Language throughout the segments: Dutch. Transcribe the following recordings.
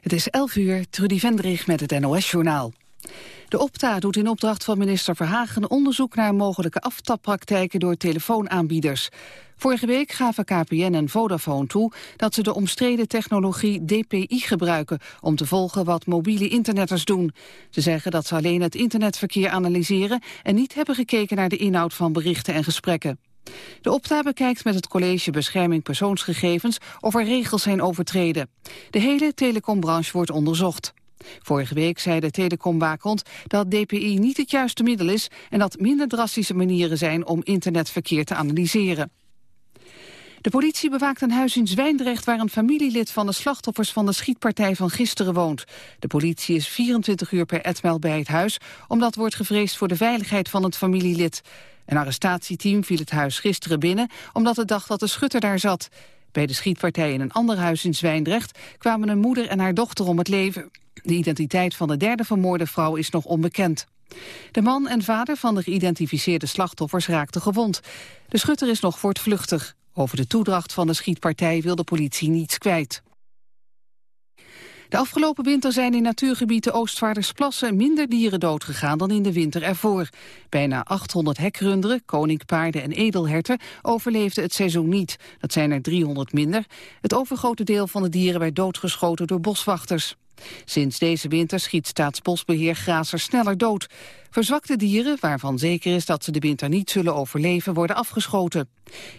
Het is 11 uur, Trudy Vendrig met het NOS-journaal. De Opta doet in opdracht van minister Verhagen onderzoek naar mogelijke aftappraktijken door telefoonaanbieders. Vorige week gaven KPN en Vodafone toe dat ze de omstreden technologie DPI gebruiken om te volgen wat mobiele internetters doen. Ze zeggen dat ze alleen het internetverkeer analyseren en niet hebben gekeken naar de inhoud van berichten en gesprekken. De opta bekijkt met het College Bescherming Persoonsgegevens of er regels zijn overtreden. De hele telecombranche wordt onderzocht. Vorige week zei de telecomwaakhond dat DPI niet het juiste middel is en dat minder drastische manieren zijn om internetverkeer te analyseren. De politie bewaakt een huis in Zwijndrecht waar een familielid van de slachtoffers van de schietpartij van gisteren woont. De politie is 24 uur per etmail bij het huis, omdat wordt gevreesd voor de veiligheid van het familielid. Een arrestatieteam viel het huis gisteren binnen omdat het dacht dat de schutter daar zat. Bij de schietpartij in een ander huis in Zwijndrecht kwamen een moeder en haar dochter om het leven. De identiteit van de derde vermoorde vrouw is nog onbekend. De man en vader van de geïdentificeerde slachtoffers raakten gewond. De schutter is nog voortvluchtig. Over de toedracht van de schietpartij wil de politie niets kwijt. De afgelopen winter zijn in natuurgebied Oostvaardersplassen minder dieren doodgegaan dan in de winter ervoor. Bijna 800 hekrunderen, koninkpaarden en edelherten overleefden het seizoen niet. Dat zijn er 300 minder. Het overgrote deel van de dieren werd doodgeschoten door boswachters. Sinds deze winter schiet Staatsbosbeheer grazers sneller dood. Verzwakte dieren, waarvan zeker is dat ze de winter niet zullen overleven, worden afgeschoten.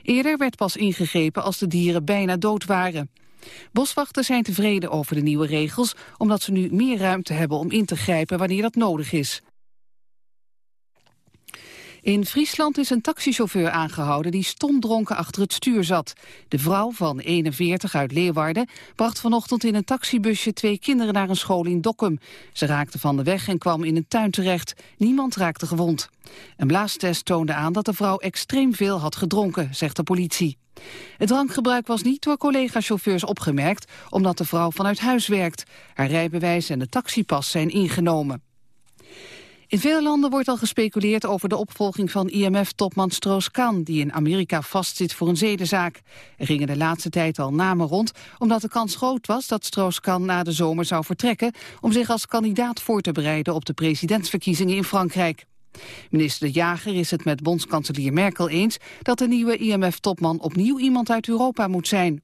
Eerder werd pas ingegrepen als de dieren bijna dood waren. Boswachters zijn tevreden over de nieuwe regels, omdat ze nu meer ruimte hebben om in te grijpen wanneer dat nodig is. In Friesland is een taxichauffeur aangehouden die stomdronken achter het stuur zat. De vrouw van 41 uit Leeuwarden bracht vanochtend in een taxibusje twee kinderen naar een school in Dokkum. Ze raakten van de weg en kwam in een tuin terecht. Niemand raakte gewond. Een blaastest toonde aan dat de vrouw extreem veel had gedronken, zegt de politie. Het drankgebruik was niet door collega-chauffeurs opgemerkt, omdat de vrouw vanuit huis werkt. Haar rijbewijs en de taxipas zijn ingenomen. In veel landen wordt al gespeculeerd over de opvolging van IMF-topman Stroos-Kahn... die in Amerika vastzit voor een zedenzaak. Er gingen de laatste tijd al namen rond... omdat de kans groot was dat Stroos-Kahn na de zomer zou vertrekken... om zich als kandidaat voor te bereiden op de presidentsverkiezingen in Frankrijk. Minister De Jager is het met bondskanselier Merkel eens... dat de nieuwe IMF-topman opnieuw iemand uit Europa moet zijn.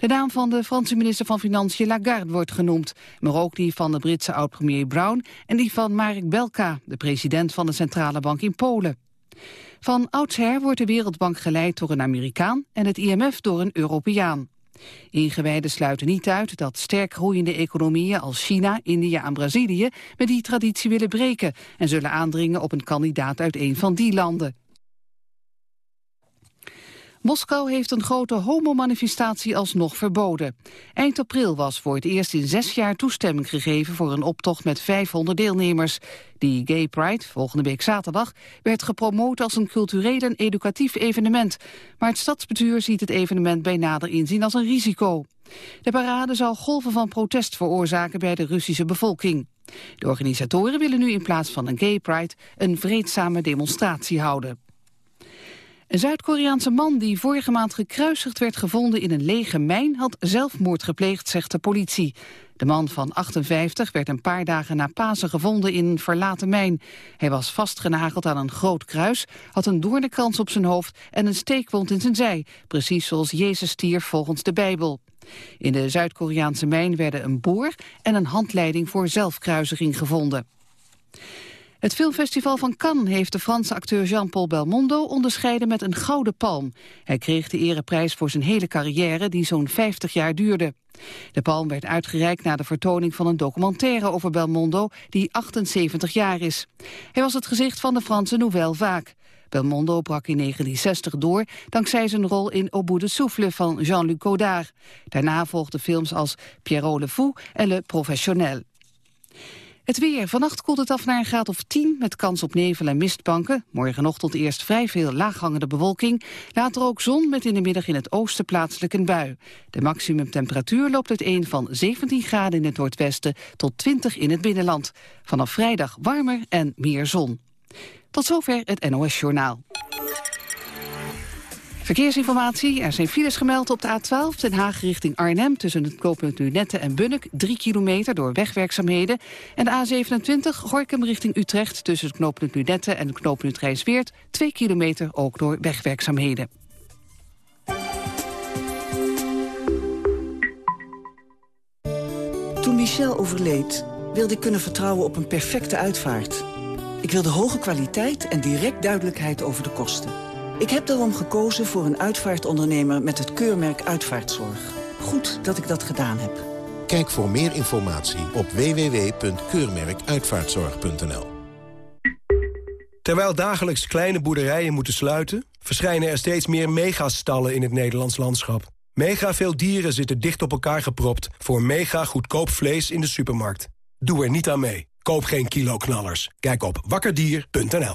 De naam van de Franse minister van Financiën Lagarde wordt genoemd, maar ook die van de Britse oud-premier Brown en die van Marek Belka, de president van de Centrale Bank in Polen. Van oudsher wordt de Wereldbank geleid door een Amerikaan en het IMF door een Europeaan. Ingewijden sluiten niet uit dat sterk groeiende economieën als China, India en Brazilië met die traditie willen breken en zullen aandringen op een kandidaat uit een van die landen. Moskou heeft een grote homomanifestatie alsnog verboden. Eind april was voor het eerst in zes jaar toestemming gegeven voor een optocht met 500 deelnemers. Die Gay Pride, volgende week zaterdag, werd gepromoot als een cultureel en educatief evenement. Maar het stadsbestuur ziet het evenement bij nader inzien als een risico. De parade zou golven van protest veroorzaken bij de Russische bevolking. De organisatoren willen nu in plaats van een Gay Pride een vreedzame demonstratie houden. Een Zuid-Koreaanse man die vorige maand gekruisigd werd gevonden in een lege mijn had zelfmoord gepleegd, zegt de politie. De man van 58 werd een paar dagen na Pasen gevonden in een verlaten mijn. Hij was vastgenageld aan een groot kruis, had een doornenkrans op zijn hoofd en een steekwond in zijn zij, precies zoals Jezus stierf volgens de Bijbel. In de Zuid-Koreaanse mijn werden een boor en een handleiding voor zelfkruisiging gevonden. Het filmfestival van Cannes heeft de Franse acteur Jean-Paul Belmondo onderscheiden met een gouden palm. Hij kreeg de ereprijs voor zijn hele carrière die zo'n 50 jaar duurde. De palm werd uitgereikt na de vertoning van een documentaire over Belmondo die 78 jaar is. Hij was het gezicht van de Franse Nouvelle Vague. Belmondo brak in 1960 door dankzij zijn rol in Au bout de souffle van Jean-Luc Godard. Daarna volgden films als Pierrot le Fou en Le Professionnel. Het weer. Vannacht koelt het af naar een graad of 10 met kans op nevel en mistbanken. Morgenochtend eerst vrij veel laaghangende bewolking. Later ook zon met in de middag in het oosten plaatselijk een bui. De maximumtemperatuur loopt uiteen van 17 graden in het noordwesten tot 20 in het binnenland. Vanaf vrijdag warmer en meer zon. Tot zover het NOS Journaal. Verkeersinformatie. Er zijn files gemeld op de A12 Den Haag richting Arnhem... tussen het knooppunt Lunette en Bunnik, 3 kilometer door wegwerkzaamheden. En de A27 Gorkum richting Utrecht tussen het knooppunt Lunette en het knooppunt Rijnsweert... 2 kilometer ook door wegwerkzaamheden. Toen Michel overleed, wilde ik kunnen vertrouwen op een perfecte uitvaart. Ik wilde hoge kwaliteit en direct duidelijkheid over de kosten. Ik heb daarom gekozen voor een uitvaartondernemer met het keurmerk Uitvaartzorg. Goed dat ik dat gedaan heb. Kijk voor meer informatie op www.keurmerkuitvaartzorg.nl Terwijl dagelijks kleine boerderijen moeten sluiten... verschijnen er steeds meer megastallen in het Nederlands landschap. Mega veel dieren zitten dicht op elkaar gepropt... voor mega goedkoop vlees in de supermarkt. Doe er niet aan mee. Koop geen kiloknallers. Kijk op wakkerdier.nl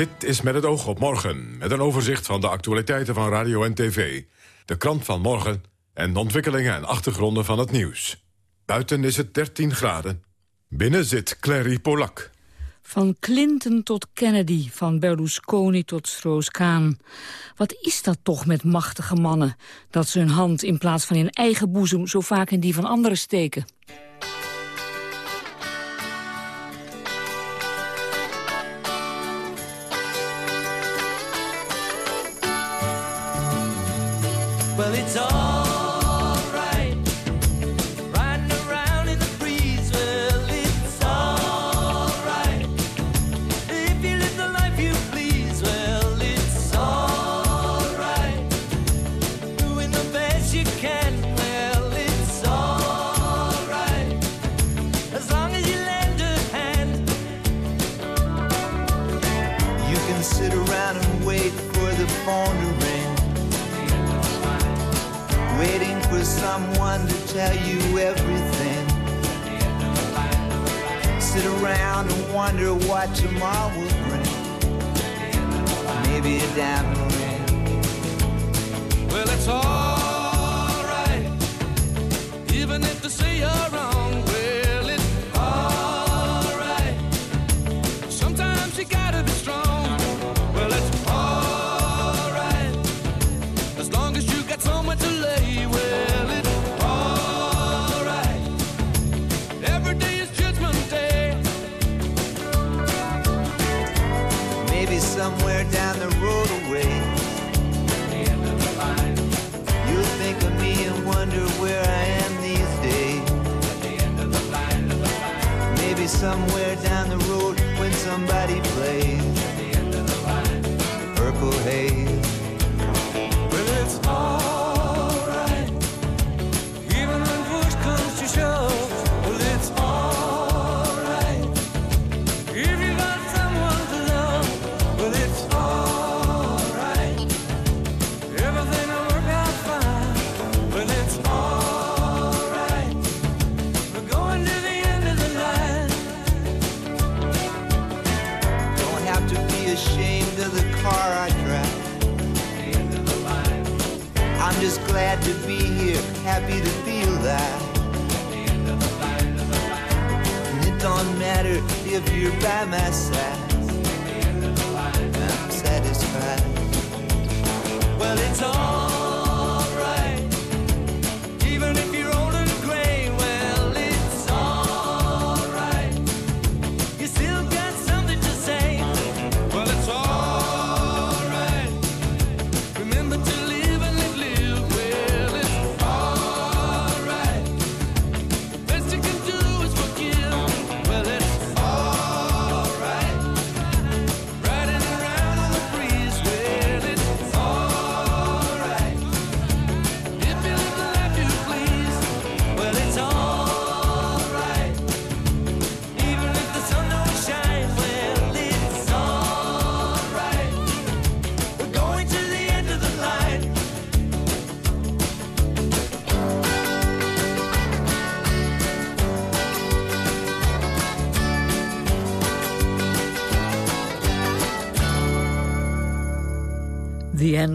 Dit is met het oog op morgen, met een overzicht van de actualiteiten van radio en tv. De krant van morgen en de ontwikkelingen en achtergronden van het nieuws. Buiten is het 13 graden. Binnen zit Clary Polak. Van Clinton tot Kennedy, van Berlusconi tot Stroos-Kaan. Wat is dat toch met machtige mannen... dat ze hun hand in plaats van in eigen boezem... zo vaak in die van anderen steken? It's alright.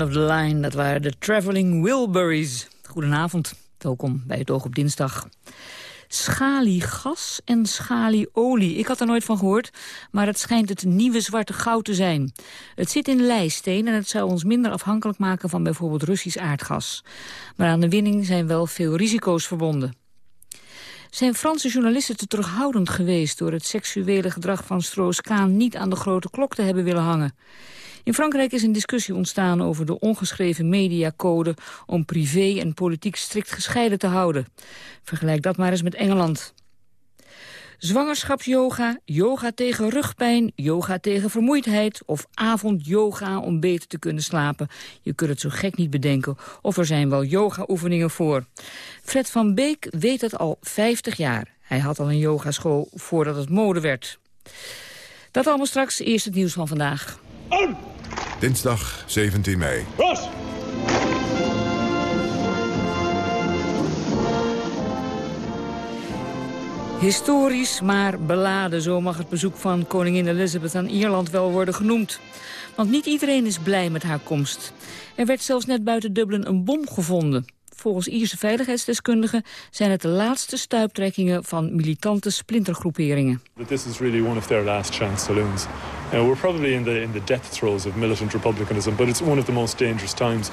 Of the Line, dat waren de Traveling Wilburys. Goedenavond, welkom bij het Oog op Dinsdag. Schaliegas en schalieolie. Ik had er nooit van gehoord, maar het schijnt het nieuwe zwarte goud te zijn. Het zit in lijsteen en het zou ons minder afhankelijk maken van bijvoorbeeld Russisch aardgas. Maar aan de winning zijn wel veel risico's verbonden. Zijn Franse journalisten te terughoudend geweest... door het seksuele gedrag van Stroos-Kaan niet aan de grote klok te hebben willen hangen? In Frankrijk is een discussie ontstaan over de ongeschreven mediacode... om privé en politiek strikt gescheiden te houden. Vergelijk dat maar eens met Engeland. Zwangerschapsyoga, yoga tegen rugpijn, yoga tegen vermoeidheid... of avondyoga om beter te kunnen slapen. Je kunt het zo gek niet bedenken. Of er zijn wel yoga-oefeningen voor. Fred van Beek weet het al 50 jaar. Hij had al een yogaschool voordat het mode werd. Dat allemaal straks. Eerst het nieuws van vandaag. Dinsdag 17 mei. Historisch, maar beladen, zo mag het bezoek van koningin Elizabeth aan Ierland wel worden genoemd. Want niet iedereen is blij met haar komst. Er werd zelfs net buiten Dublin een bom gevonden. Volgens Ierse veiligheidsdeskundigen zijn het de laatste stuiptrekkingen van militante splintergroeperingen. But this is really one of their last chance saloons. Uh, we're probably in the, in the death throes of militant republicanism, but it's one of the most dangerous times.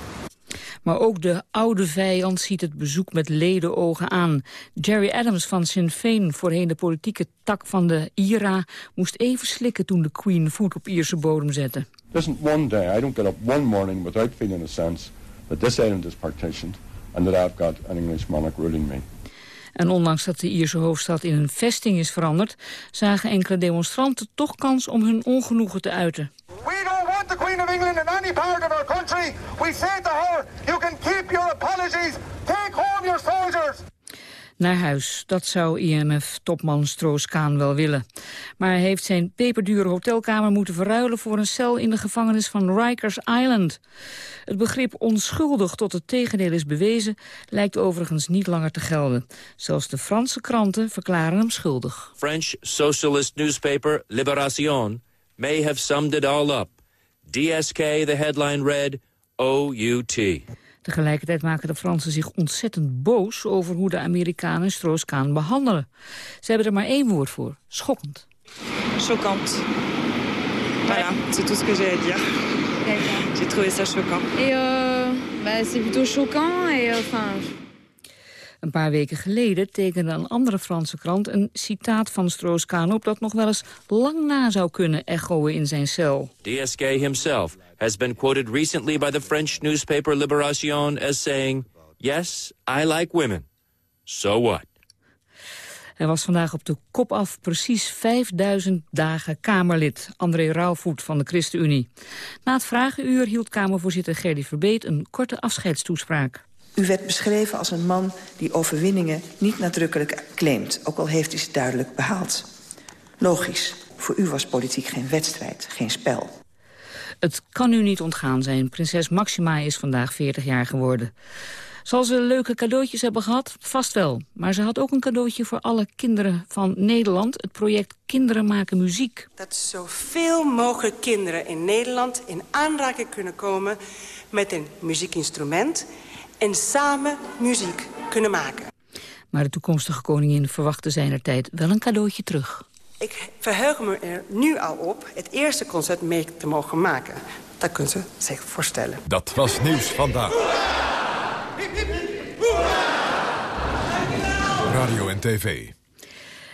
Maar ook de oude vijand ziet het bezoek met ledenogen aan. Jerry Adams van Sinn Féin, voorheen de politieke tak van de IRA... moest even slikken toen de Queen voet op Ierse bodem zette. There isn't one day, I don't get up one morning without feeling a sense that this island is partitioned and that I've got an English monarch ruling me. En ondanks dat de Ierse hoofdstad in een vesting is veranderd... zagen enkele demonstranten toch kans om hun ongenoegen te uiten. We don't want the Queen of England in any part of our country. We say to her, you can keep your apologies. Take home your soldiers. Naar huis, dat zou IMF-topman Stroos-Kaan wel willen. Maar hij heeft zijn peperdure hotelkamer moeten verruilen... voor een cel in de gevangenis van Rikers Island. Het begrip onschuldig tot het tegendeel is bewezen... lijkt overigens niet langer te gelden. Zelfs de Franse kranten verklaren hem schuldig. French socialist newspaper Libération may have summed it all up. DSK, the headline read, OUT. Tegelijkertijd maken de Fransen zich ontzettend boos... over hoe de Amerikanen Stroos-Kaan behandelen. Ze hebben er maar één woord voor. Schokkend. Choquante. Voilà, c'est tout ce que j'ai à dire. J'ai trouvé ça choquant. Et euh, bah, c'est plutôt choquant et euh, enfin... Een paar weken geleden tekende een andere Franse krant een citaat van Stroos-Kaan op... dat nog wel eens lang na zou kunnen echoen in zijn cel. DSK himself has been quoted recently by the French newspaper Libération as saying, Yes, I like women. So what? Hij was vandaag op de kop af precies 5000 dagen Kamerlid. André Rauwvoet van de ChristenUnie. Na het vragenuur hield Kamervoorzitter Gerdy Verbeet een korte afscheidstoespraak. U werd beschreven als een man die overwinningen niet nadrukkelijk claimt... ook al heeft hij ze duidelijk behaald. Logisch, voor u was politiek geen wedstrijd, geen spel. Het kan u niet ontgaan zijn. Prinses Maxima is vandaag 40 jaar geworden. Zal ze leuke cadeautjes hebben gehad? Vast wel. Maar ze had ook een cadeautje voor alle kinderen van Nederland. Het project Kinderen maken muziek. Dat zoveel mogelijk kinderen in Nederland in aanraking kunnen komen... met een muziekinstrument en samen muziek kunnen maken. Maar de toekomstige koningin verwachtte zijner tijd wel een cadeautje terug. Ik verheug me er nu al op het eerste concert mee te mogen maken. Dat kunt u zich voorstellen. Dat was Nieuws Vandaag. Radio en TV.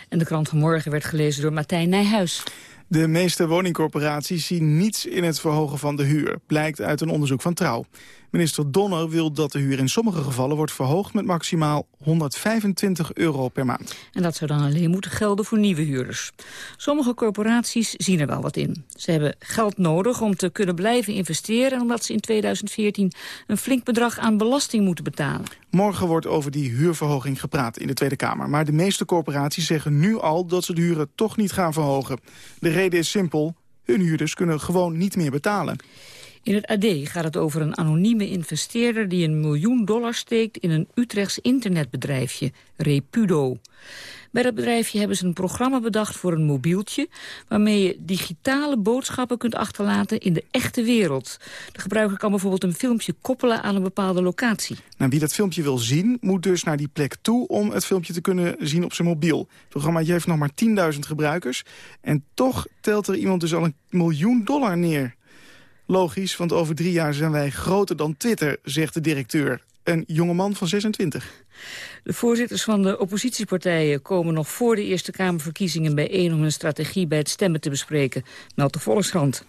En de krant van morgen werd gelezen door Martijn Nijhuis. De meeste woningcorporaties zien niets in het verhogen van de huur, blijkt uit een onderzoek van Trouw. Minister Donner wil dat de huur in sommige gevallen wordt verhoogd met maximaal 125 euro per maand. En dat zou dan alleen moeten gelden voor nieuwe huurders. Sommige corporaties zien er wel wat in. Ze hebben geld nodig om te kunnen blijven investeren... en omdat ze in 2014 een flink bedrag aan belasting moeten betalen. Morgen wordt over die huurverhoging gepraat in de Tweede Kamer. Maar de meeste corporaties zeggen nu al dat ze de huren toch niet gaan verhogen. De reden is simpel, hun huurders kunnen gewoon niet meer betalen. In het AD gaat het over een anonieme investeerder... die een miljoen dollar steekt in een Utrechts internetbedrijfje, Repudo. Bij dat bedrijfje hebben ze een programma bedacht voor een mobieltje... waarmee je digitale boodschappen kunt achterlaten in de echte wereld. De gebruiker kan bijvoorbeeld een filmpje koppelen aan een bepaalde locatie. Nou, wie dat filmpje wil zien, moet dus naar die plek toe... om het filmpje te kunnen zien op zijn mobiel. Het programma heeft nog maar 10.000 gebruikers. En toch telt er iemand dus al een miljoen dollar neer. Logisch, want over drie jaar zijn wij groter dan Twitter, zegt de directeur. Een jongeman van 26. De voorzitters van de oppositiepartijen komen nog voor de Eerste Kamerverkiezingen bijeen om hun strategie bij het stemmen te bespreken, meldt de Volkskrant.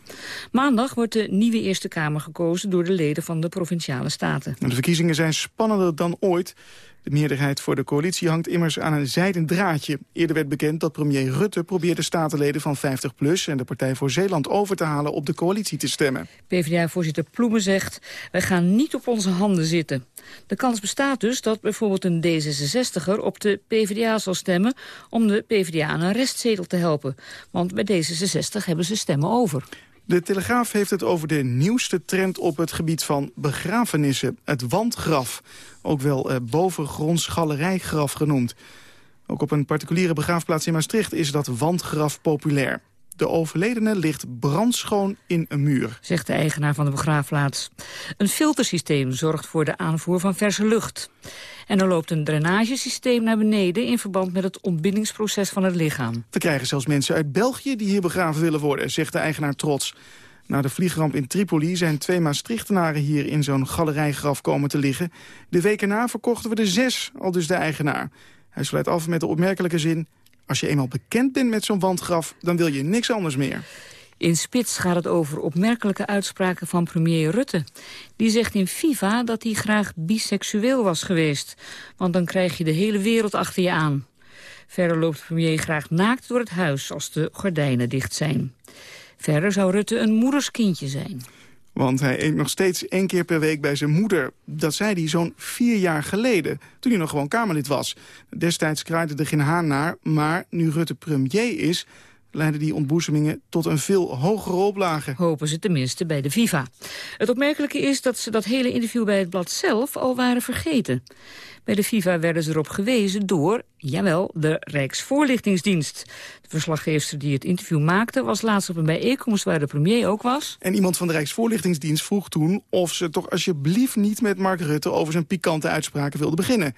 Maandag wordt de nieuwe Eerste Kamer gekozen door de leden van de Provinciale Staten. De verkiezingen zijn spannender dan ooit. De meerderheid voor de coalitie hangt immers aan een zijden draadje. Eerder werd bekend dat premier Rutte probeerde statenleden van 50PLUS... en de Partij voor Zeeland over te halen op de coalitie te stemmen. PvdA-voorzitter Ploemen zegt, wij gaan niet op onze handen zitten. De kans bestaat dus dat bijvoorbeeld een D66er op de PvdA zal stemmen... om de PvdA aan een restzetel te helpen. Want bij D66 hebben ze stemmen over. De Telegraaf heeft het over de nieuwste trend op het gebied van begrafenissen. Het wandgraf, ook wel eh, bovengronds galerijgraf genoemd. Ook op een particuliere begraafplaats in Maastricht is dat wandgraf populair. De overledene ligt brandschoon in een muur. Zegt de eigenaar van de begraafplaats. Een filtersysteem zorgt voor de aanvoer van verse lucht. En er loopt een drainagesysteem naar beneden... in verband met het ontbindingsproces van het lichaam. We krijgen zelfs mensen uit België die hier begraven willen worden, zegt de eigenaar trots. Na de vliegramp in Tripoli zijn twee Maastrichtenaren hier in zo'n galerijgraf komen te liggen. De week erna verkochten we er zes, al dus de eigenaar. Hij sluit af met de opmerkelijke zin... Als je eenmaal bekend bent met zo'n wandgraf, dan wil je niks anders meer. In Spits gaat het over opmerkelijke uitspraken van premier Rutte. Die zegt in FIFA dat hij graag biseksueel was geweest. Want dan krijg je de hele wereld achter je aan. Verder loopt premier graag naakt door het huis als de gordijnen dicht zijn. Verder zou Rutte een moederskindje zijn. Want hij eet nog steeds één keer per week bij zijn moeder. Dat zei hij zo'n vier jaar geleden, toen hij nog gewoon Kamerlid was. Destijds kraaide er geen haan naar, maar nu Rutte premier is... leiden die ontboezemingen tot een veel hogere oplage. Hopen ze tenminste bij de Viva. Het opmerkelijke is dat ze dat hele interview bij het blad zelf al waren vergeten. Bij de FIFA werden ze erop gewezen door, jawel, de Rijksvoorlichtingsdienst. De verslaggever die het interview maakte was laatst op een bijeenkomst waar de premier ook was. En iemand van de Rijksvoorlichtingsdienst vroeg toen of ze toch alsjeblieft niet met Mark Rutte over zijn pikante uitspraken wilden beginnen.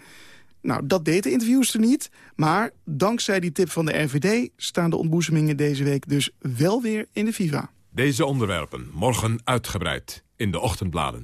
Nou, dat deed de interviewster niet. Maar dankzij die tip van de RVD staan de ontboezemingen deze week dus wel weer in de FIFA. Deze onderwerpen morgen uitgebreid in de ochtendbladen.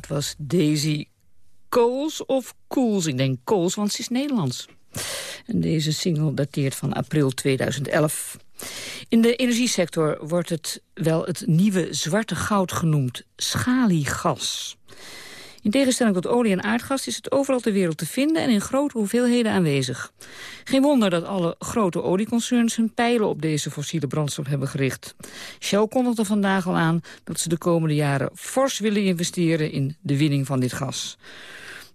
Dat was Daisy Coles of Cools. Ik denk Coles, want ze is Nederlands. En deze single dateert van april 2011. In de energiesector wordt het wel het nieuwe zwarte goud genoemd. Schaliegas. In tegenstelling tot olie en aardgas is het overal ter wereld te vinden... en in grote hoeveelheden aanwezig. Geen wonder dat alle grote olieconcerns hun pijlen op deze fossiele brandstof hebben gericht. Shell kondigde vandaag al aan dat ze de komende jaren fors willen investeren... in de winning van dit gas.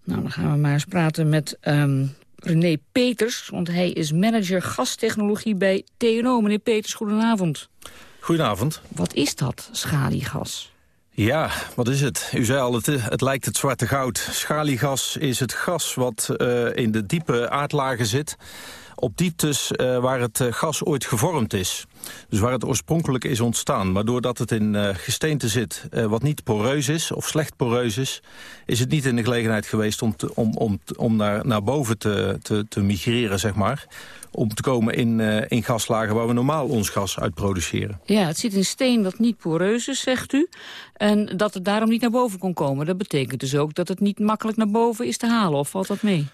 Nou, dan gaan we maar eens praten met ehm, René Peters... want hij is manager gastechnologie bij TNO. Meneer Peters, goedenavond. Goedenavond. Wat is dat, schaliegas? Ja, wat is het? U zei al, het, het lijkt het zwarte goud. Schaliegas is het gas wat eh, in de diepe aardlagen zit... op dieptes eh, waar het eh, gas ooit gevormd is. Dus waar het oorspronkelijk is ontstaan. Maar doordat het in eh, gesteente zit wat niet poreus is... of slecht poreus is... is het niet in de gelegenheid geweest om, om, om, om naar, naar boven te, te, te migreren, zeg maar om te komen in, in gaslagen waar we normaal ons gas uit produceren. Ja, het zit in steen dat niet poreus is, zegt u. En dat het daarom niet naar boven kon komen. Dat betekent dus ook dat het niet makkelijk naar boven is te halen. Of valt dat mee?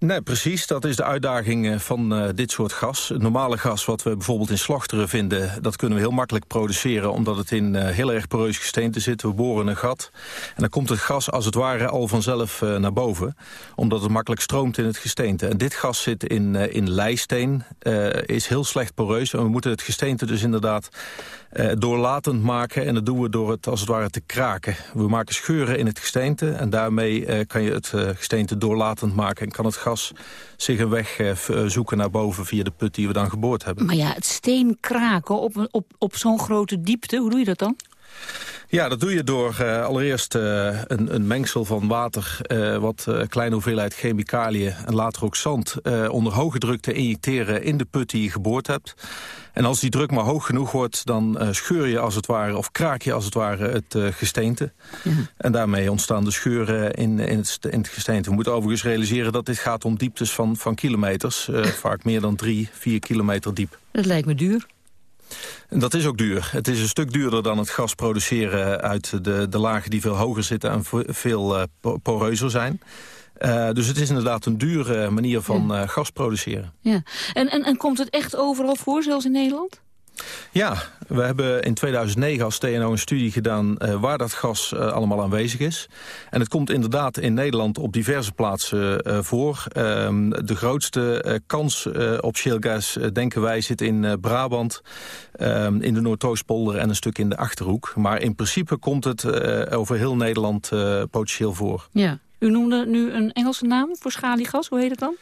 Nee, precies. Dat is de uitdaging eh, van uh, dit soort gas. Het normale gas wat we bijvoorbeeld in slachteren vinden... dat kunnen we heel makkelijk produceren... omdat het in uh, heel erg poreus gesteente zit. We boren een gat. En dan komt het gas als het ware al vanzelf naar boven. Omdat het makkelijk stroomt in het gesteente. En dit gas zit in, in leisteen. is heel slecht poreus. En we moeten het gesteente dus inderdaad doorlatend maken. En dat doen we door het als het ware te kraken. We maken scheuren in het gesteente. En daarmee kan je het gesteente doorlatend maken. En kan het zich een weg eh, zoeken naar boven via de put die we dan geboord hebben. Maar ja, het steen kraken op, op, op zo'n grote diepte, hoe doe je dat dan? Ja, dat doe je door uh, allereerst uh, een, een, mengsel van water, uh, wat kleine hoeveelheid chemicaliën en later ook zand onder hoge druk te injecteren in de put die je geboord hebt. En als die druk maar hoog genoeg wordt, dan scheur je als het ware, of kraak je als het ware het gesteente. En daarmee ontstaan de scheuren in, in, het, in het gesteente. We moeten overigens realiseren dat dit gaat om dieptes van, van kilometers, vaak meer dan drie, vier kilometer diep. Dat lijkt me duur. En dat is ook duur. Het is een stuk duurder dan het gas produceren uit de, de lagen die veel hoger zitten en veel uh, poreuzer zijn. Uh, dus het is inderdaad een dure manier van ja. uh, gas produceren. Ja. En, en, en komt het echt overal voor, zelfs in Nederland? Ja, we hebben in 2009 als TNO een studie gedaan uh, waar dat gas uh, allemaal aanwezig is. En het komt inderdaad in Nederland op diverse plaatsen uh, voor. Ehm, de grootste kans op shale gas, denken wij, zit in Brabant, ehm, in de Noordoostpolder en een stuk in de Achterhoek. Maar in principe komt het over heel Nederland potentieel voor. Ja. U noemde nu een Engelse naam voor schaliegas, hoe heet het dan?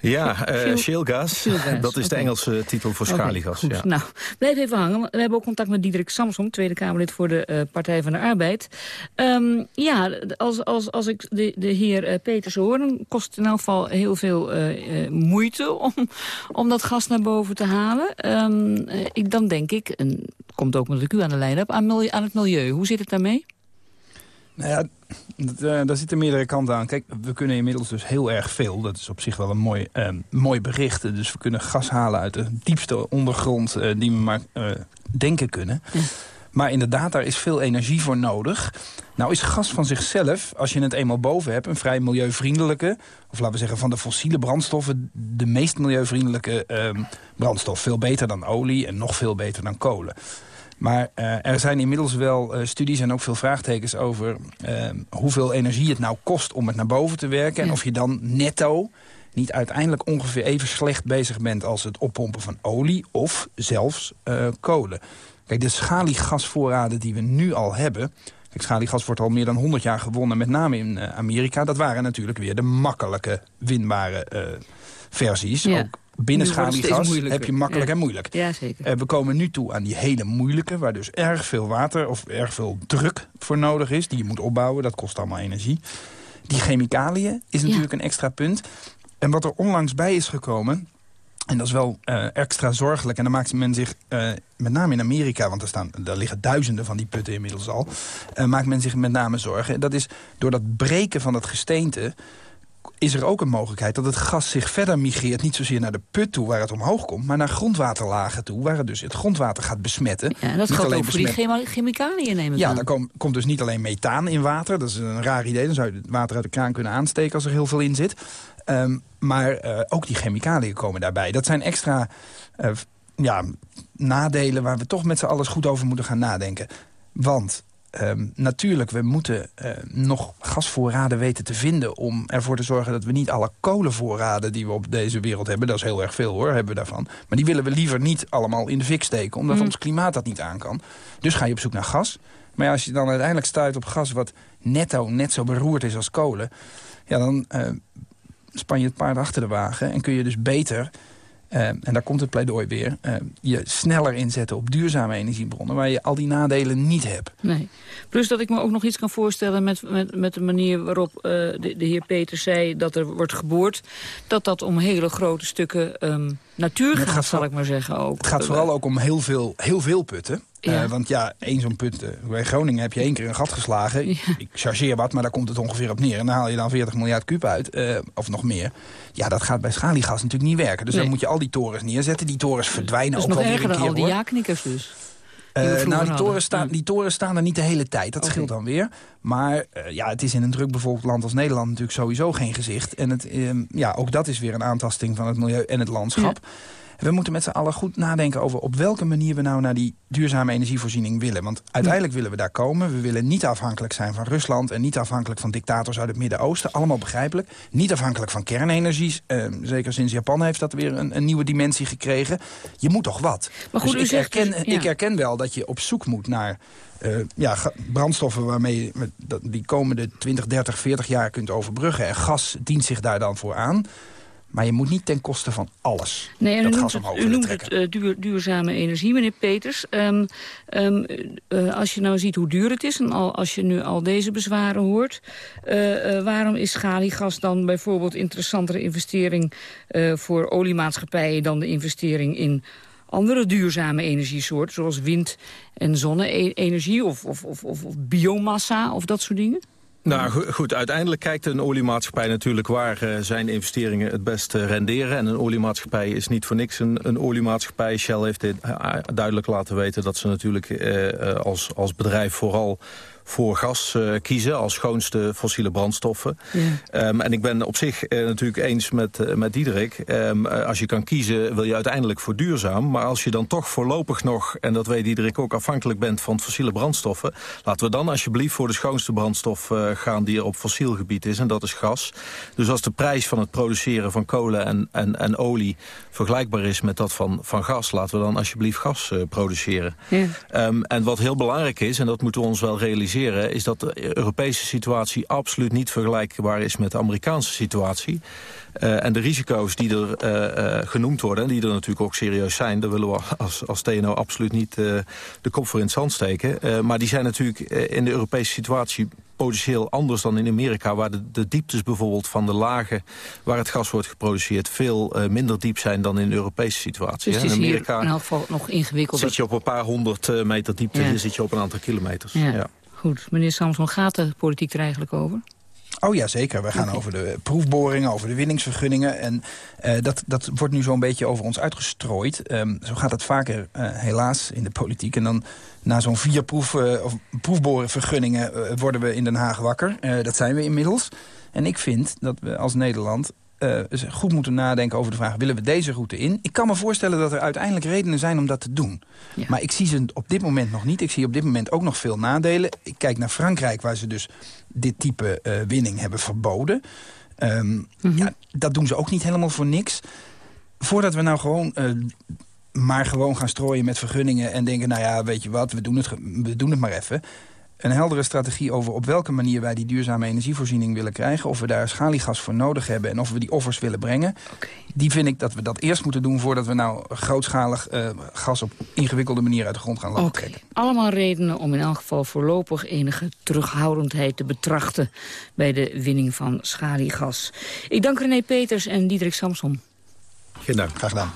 Ja, uh, shale gas. Dat is de Engelse titel voor schaliegas. Okay, ja. Nou, blijf even hangen. We hebben ook contact met Diederik Samsom, Tweede Kamerlid voor de uh, Partij van de Arbeid. Um, ja, als, als, als ik de, de heer uh, Peters hoor, dan kost het in elk geval heel veel moeite om, om dat gas naar boven te halen. Um, ik, dan denk ik, en komt ook omdat ik u aan de lijn heb, aan, milieu, aan het milieu. Hoe zit het daarmee? Nou ja, dat, uh, daar zitten meerdere kanten aan. Kijk, we kunnen inmiddels dus heel erg veel. Dat is op zich wel een mooi, uh, mooi bericht. Dus we kunnen gas halen uit de diepste ondergrond uh, die we maar denken kunnen. Ja. Maar inderdaad, daar is veel energie voor nodig. Nou is gas van zichzelf, als je het eenmaal boven hebt... een vrij milieuvriendelijke, of laten we zeggen van de fossiele brandstoffen... de meest milieuvriendelijke ehm, brandstof. Veel beter dan olie en nog veel beter dan kolen. Maar uh, er zijn inmiddels wel uh, studies en ook veel vraagtekens over... Uh, hoeveel energie het nou kost om het naar boven te werken. Ja. En of je dan netto niet uiteindelijk ongeveer even slecht bezig bent... als het oppompen van olie of zelfs kolen. Kijk, de schaliegasvoorraden die we nu al hebben... Kijk, schaliegas wordt al meer dan 100 jaar gewonnen, met name in Amerika. Dat waren natuurlijk weer de makkelijke, winbare versies. Ja. Ook binnen schaliegas heb je makkelijk Ja. en moeilijk. Ja, zeker. Eh, we komen nu toe aan die hele moeilijke... waar dus erg veel water of erg veel druk voor nodig is... die je moet opbouwen, dat kost allemaal energie. Die chemicaliën is natuurlijk een extra punt. En wat er onlangs bij is gekomen... En dat is wel eh, extra zorgelijk. En dan maakt men zich, eh, met name in Amerika... want er, staan, daar liggen duizenden van die putten inmiddels al... maakt men zich met name zorgen. Dat is door dat breken van het gesteente is er ook een mogelijkheid dat het gas zich verder migreert... niet zozeer naar de put toe waar het omhoog komt... maar naar grondwaterlagen toe, waar het dus het grondwater gaat besmetten. Ja, en dat geldt ook voor die chemicaliën, neem ik ja, daar kom- komt dus niet alleen methaan in water. Dat is een raar idee. Dan zou je het water uit de kraan kunnen aansteken als er heel veel in zit. Ehm, maar eh, ook die chemicaliën komen daarbij. Dat zijn extra eh, ja, nadelen waar we toch met z'n allen goed over moeten gaan nadenken. Want ehm, natuurlijk, we moeten eh, nog gasvoorraden weten te vinden... om ervoor te zorgen dat we niet alle kolenvoorraden die we op deze wereld hebben... dat is heel erg veel hoor, hebben we daarvan. Maar die willen we liever niet allemaal in de fik steken... omdat Mm. ons klimaat dat niet aan kan. Dus ga je op zoek naar gas. Maar ja, als je dan uiteindelijk stuit op gas wat netto net zo beroerd is als kolen... ja, dan eh, span je het paard achter de wagen en kun je dus beter... eh, en daar komt het pleidooi weer, eh, je sneller inzetten op duurzame energiebronnen... waar je al die nadelen niet hebt. Nee. Plus dat ik me ook nog iets kan voorstellen met, met, met de manier waarop eh, de, de heer Peters zei dat er wordt geboord. Dat dat om hele grote stukken ehm, natuur Het gaat, gaat zal ik maar zeggen ook. Het gaat vooral ook om heel veel, heel veel putten. Ja. Eh, want ja, één zo'n put... eh, bij Groningen heb je één keer een gat geslagen. Ik chargeer wat, maar daar komt het ongeveer op neer. En dan haal je dan 40 miljard kuub uit, eh, of nog meer. Ja, dat gaat bij schaliegas natuurlijk niet werken. Dus Nee. dan moet je al die torens neerzetten. Die torens verdwijnen ook nog wel weer erger een dan keer, al die ja-knikkers dus. Eh, die we nou, die torens, staan, die torens staan er niet de hele tijd. Dat scheelt dan weer. Maar eh, ja, het is in een drukbevolkt land als Nederland natuurlijk sowieso geen gezicht. En het, ehm, ja, ook dat is weer een aantasting van het milieu en het landschap. We moeten met z'n allen goed nadenken over op welke manier we nou naar die duurzame energievoorziening willen. Want uiteindelijk willen we daar komen. We willen niet afhankelijk zijn van Rusland en niet afhankelijk van dictators uit het Midden-Oosten. Allemaal begrijpelijk. Niet afhankelijk van kernenergie. Eh, zeker sinds Japan heeft dat weer een, een nieuwe dimensie gekregen. Je moet toch wat. Maar goed, Dus u ik, zegt herken, dus- ja. ik herken wel dat je op zoek moet naar eh, ja, brandstoffen waarmee je die komende 20, 30, 40 jaar kunt overbruggen. En gas dient zich daar dan voor aan. Maar je moet niet ten koste van alles Nee, dat noemt gas het, omhoog u noemt trekken. het eh, duur, duurzame energie, meneer Peters. Ehm, ehm, eh, als je nou ziet hoe duur het is... en al, als je nu al deze bezwaren hoort... eh, waarom is schaliegas dan bijvoorbeeld interessantere investering... voor oliemaatschappijen dan de investering in andere duurzame energiesoorten... zoals wind- en zonne-energie of, of, of, of biomassa of dat soort dingen? Nou go- goed, uiteindelijk kijkt een oliemaatschappij natuurlijk waar eh, zijn investeringen het best eh, renderen. En een oliemaatschappij is niet voor niks een, een oliemaatschappij. Shell heeft dit eh, duidelijk laten weten dat ze natuurlijk als, als bedrijf vooral voor gas eh, kiezen als schoonste fossiele brandstoffen. Ehm, en ik ben op zich eh, natuurlijk eens met, eh, met Diederik. Ehm, eh, als je kan kiezen wil je uiteindelijk voor duurzaam. Maar als je dan toch voorlopig nog, en dat weet Diederik ook, afhankelijk bent van fossiele brandstoffen. Laten we dan alsjeblieft voor de schoonste brandstof gaan die er op fossiel gebied is. En dat is gas. Dus als de prijs van het produceren van kolen en, en, en olie vergelijkbaar is met dat van, van gas. Laten we dan alsjeblieft gas produceren. Ehm, en wat heel belangrijk is, en dat moeten we ons wel realiseren... is dat de Europese situatie absoluut niet vergelijkbaar is met de Amerikaanse situatie. Eh, en de risico's die er eh, eh, genoemd worden, en die er natuurlijk ook serieus zijn... daar willen we als, als TNO absoluut niet de kop voor in het zand steken. Maar die zijn natuurlijk in de Europese situatie potentieel anders dan in Amerika... waar de, de dieptes bijvoorbeeld van de lagen waar het gas wordt geproduceerd... veel minder diep zijn dan in de Europese situatie. Dus hè. het is in hier Amerika in elk geval nog ingewikkelder. zit je op een paar honderd meter diepte, Ja. hier zit je op een aantal kilometers. Ja. Ja. Goed, meneer Samson, gaat de politiek er eigenlijk over? Oh ja, zeker. We gaan over de proefboringen, over de winningsvergunningen. En eh, dat, dat wordt nu zo'n beetje over ons uitgestrooid. Ehm, zo gaat het vaker eh, helaas in de politiek. En dan na zo'n vier proef, eh, of proefborenvergunningen worden we in Den Haag wakker. Dat zijn we inmiddels. En ik vind dat we als Nederland eh, goed moeten nadenken over de vraag... willen we deze route in? Ik kan me voorstellen dat er uiteindelijk redenen zijn om dat te doen. Maar ik zie ze op dit moment nog niet. Ik zie op dit moment ook nog veel nadelen. Ik kijk naar Frankrijk, waar ze dus dit type eh, winning hebben verboden. Ehm, ja, dat doen ze ook niet helemaal voor niks. Voordat we nou gewoon... eh, maar gewoon gaan strooien met vergunningen en denken... nou ja, weet je wat, we doen het, we doen het maar even. Een heldere strategie over op welke manier wij die duurzame energievoorziening willen krijgen. Of we daar schaliegas voor nodig hebben en of we die offers willen brengen. Die vind ik dat we dat eerst moeten doen voordat we nou grootschalig eh, gas op ingewikkelde manier uit de grond gaan laten Oké, trekken. allemaal redenen om in elk geval voorlopig enige terughoudendheid te betrachten bij de winning van schaliegas. Ik dank René Peters en Diederik Samson. Geen dank. Graag gedaan.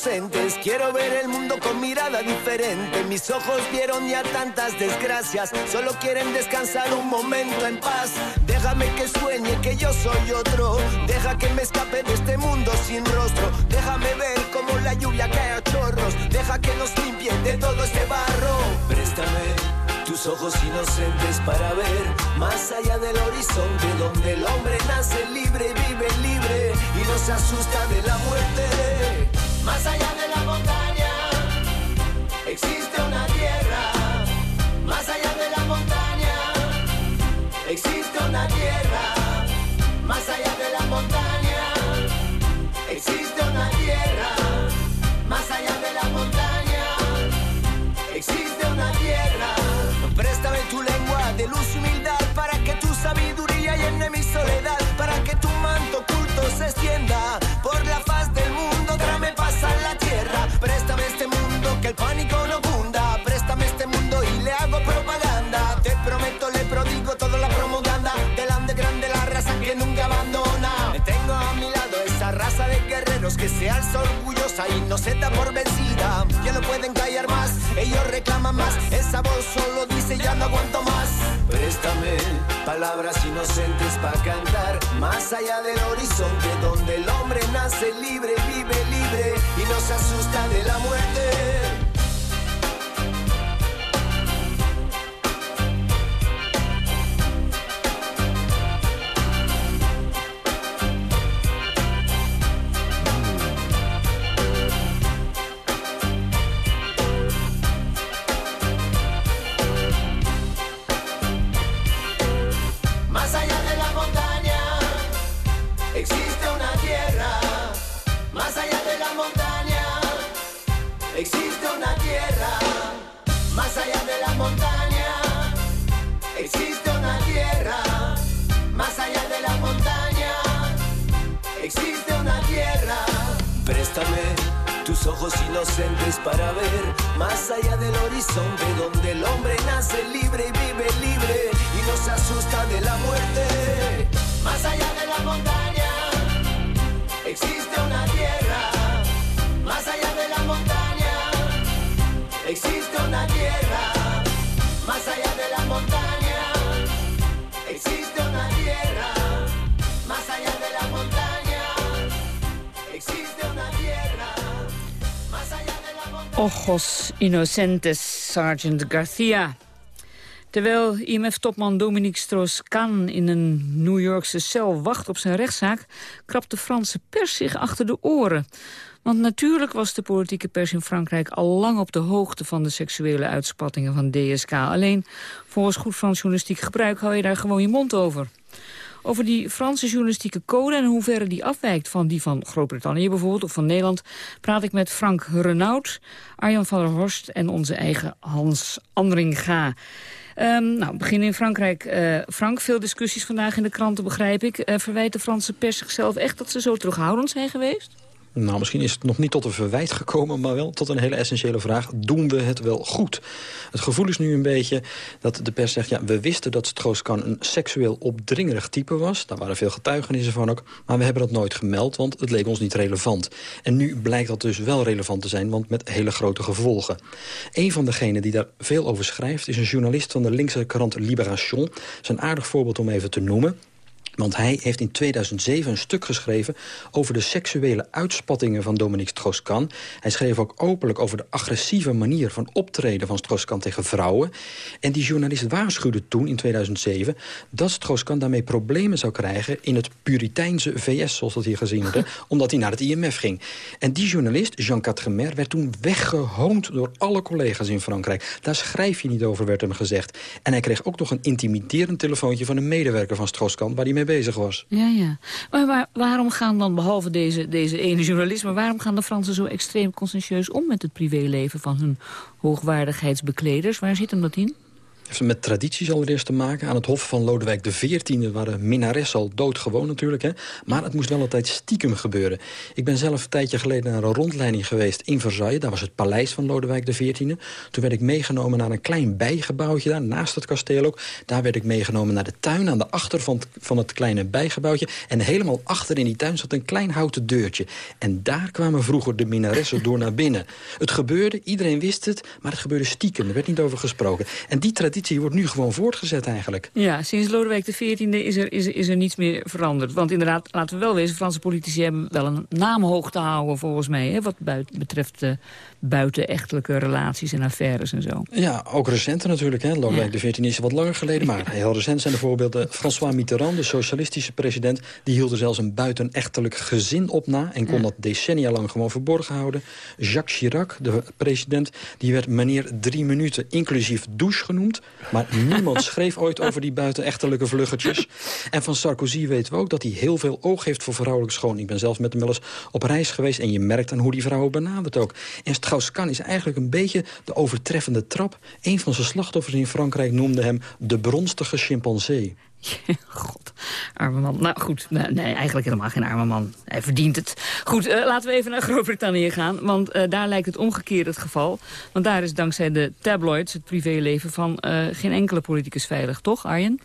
Inocentes, quiero ver el mundo con mirada diferente. Mis ojos vieron ya tantas desgracias, solo quieren descansar un momento en paz. Déjame que sueñe que yo soy otro, deja que me escape de este mundo sin rostro. Déjame ver cómo la lluvia cae a chorros, deja que nos limpie de todo este barro. Préstame tus ojos inocentes para ver más allá del horizonte donde el hombre nace libre, vive libre y no se asusta de la muerte. Más allá de se alza orgullosa y no se da por vencida. Ya no pueden callar más, ellos reclaman más. Esa voz solo dice ya no aguanto más. Préstame palabras inocentes para cantar más allá del horizonte donde el hombre nace libre, vive libre y no se asusta de la muerte. Ojos Innocentes, Sergeant Garcia. Terwijl IMF-topman Dominique Strauss-Kahn in een New Yorkse cel wacht op zijn rechtszaak... krabt de Franse pers zich achter de oren. Want natuurlijk was de politieke pers in Frankrijk al lang op de hoogte van de seksuele uitspattingen van DSK. Alleen, volgens goed Frans journalistiek gebruik hou je daar gewoon je mond over. Over die Franse journalistieke code en in hoeverre die afwijkt van die van Groot-Brittannië bijvoorbeeld of van Nederland, praat ik met Frank Renaud, Arjan van der Horst en onze eigen Hans Andringa. Ehm nou, we beginnen in Frankrijk. Eh, Frank, veel discussies vandaag in de kranten, begrijp ik. Eh, verwijt de Franse pers zichzelf echt dat ze zo terughoudend zijn geweest? Nou, misschien is het nog niet tot een verwijt gekomen... maar wel tot een hele essentiële vraag. Doen we het wel goed? Het gevoel is nu een beetje dat de pers zegt... ja, we wisten dat Stroos-Kahn een seksueel opdringerig type was. Daar waren veel getuigenissen van ook. Maar we hebben dat nooit gemeld, want het leek ons niet relevant. En nu blijkt dat dus wel relevant te zijn... want met hele grote gevolgen. Een van degenen die daar veel over schrijft... is een journalist van de linkse krant Libération. Dat is een aardig voorbeeld om even te noemen... Want hij heeft in 2007 een stuk geschreven over de seksuele uitspattingen van Dominique Strauss-Kahn. Hij schreef ook openlijk over de agressieve manier van optreden van Strauss-Kahn tegen vrouwen. En die journalist waarschuwde toen, in 2007, dat Strauss-Kahn daarmee problemen zou krijgen in het Puriteinse VS, zoals dat hier gezien wordt, omdat hij naar het IMF ging. En die journalist, Jean Quatremer, werd toen weggehoond door alle collega's in Frankrijk. Daar schrijf je niet over, werd hem gezegd. En hij kreeg ook nog een intimiderend telefoontje van een medewerker van Strauss-Kahn, waar hij mee bezig was. Ja, ja. Maar waar- waarom gaan dan, behalve deze, deze ene journalist... waarom gaan de Fransen zo extreem conscientieus om... met het privéleven van hun hoogwaardigheidsbekleders? Waar zit hem dat in? Heeft met tradities allereerst te maken. Aan het hof van Lodewijk XIV waren minnares al doodgewoon natuurlijk. Hè? Maar het moest wel altijd stiekem gebeuren. Ik ben zelf een tijdje geleden naar een rondleiding geweest in Versailles. Daar was het paleis van Lodewijk XIV. Toen werd ik meegenomen naar een klein bijgebouwtje daar, naast het kasteel ook. Daar werd ik meegenomen naar de tuin aan de achter van het, van het kleine bijgebouwtje. En helemaal achter in die tuin zat een klein houten deurtje. En daar kwamen vroeger de minnaressen door naar binnen. Het gebeurde, iedereen wist het, maar het gebeurde stiekem. Er werd niet over gesproken. En die traditie wordt nu gewoon voortgezet eigenlijk. Ja, sinds Lodewijk XIV is er, is, er- is er niets meer veranderd. Want inderdaad, laten we wel wezen... Franse politici hebben wel een naam hoog te houden volgens mij... Hè, wat buit- betreft uh, buitenechtelijke relaties en affaires en zo. Ja, ook recenter natuurlijk. Hè. Lodewijk XIV is wat langer geleden. Maar heel recent zijn de voorbeelden. François Mitterrand, de socialistische president... die hield er zelfs een buitenechtelijk gezin op na... en kon Ja. dat decennia lang gewoon verborgen houden. Jacques Chirac, de president, die werd meneer drie minuten... inclusief douche genoemd. Maar niemand schreef ooit over die buitenechtelijke vluggetjes. En van Sarkozy weten we ook dat hij heel veel oog heeft voor vrouwelijk schoon. Ik ben zelfs met hem wel eens op reis geweest... en je merkt aan hoe die vrouwen benadert ook. En Strauss-Kahn is eigenlijk een beetje de overtreffende trap. Een van zijn slachtoffers in Frankrijk noemde hem de bronstige chimpansee. God, arme man. Nou goed, nee, eigenlijk helemaal geen arme man. Hij verdient het. Goed, eh, laten we even naar Groot-Brittannië gaan. Want eh, daar lijkt het omgekeerd het geval. Want daar is dankzij de tabloids, het privéleven van eh, geen enkele politicus veilig. Toch, Arjen?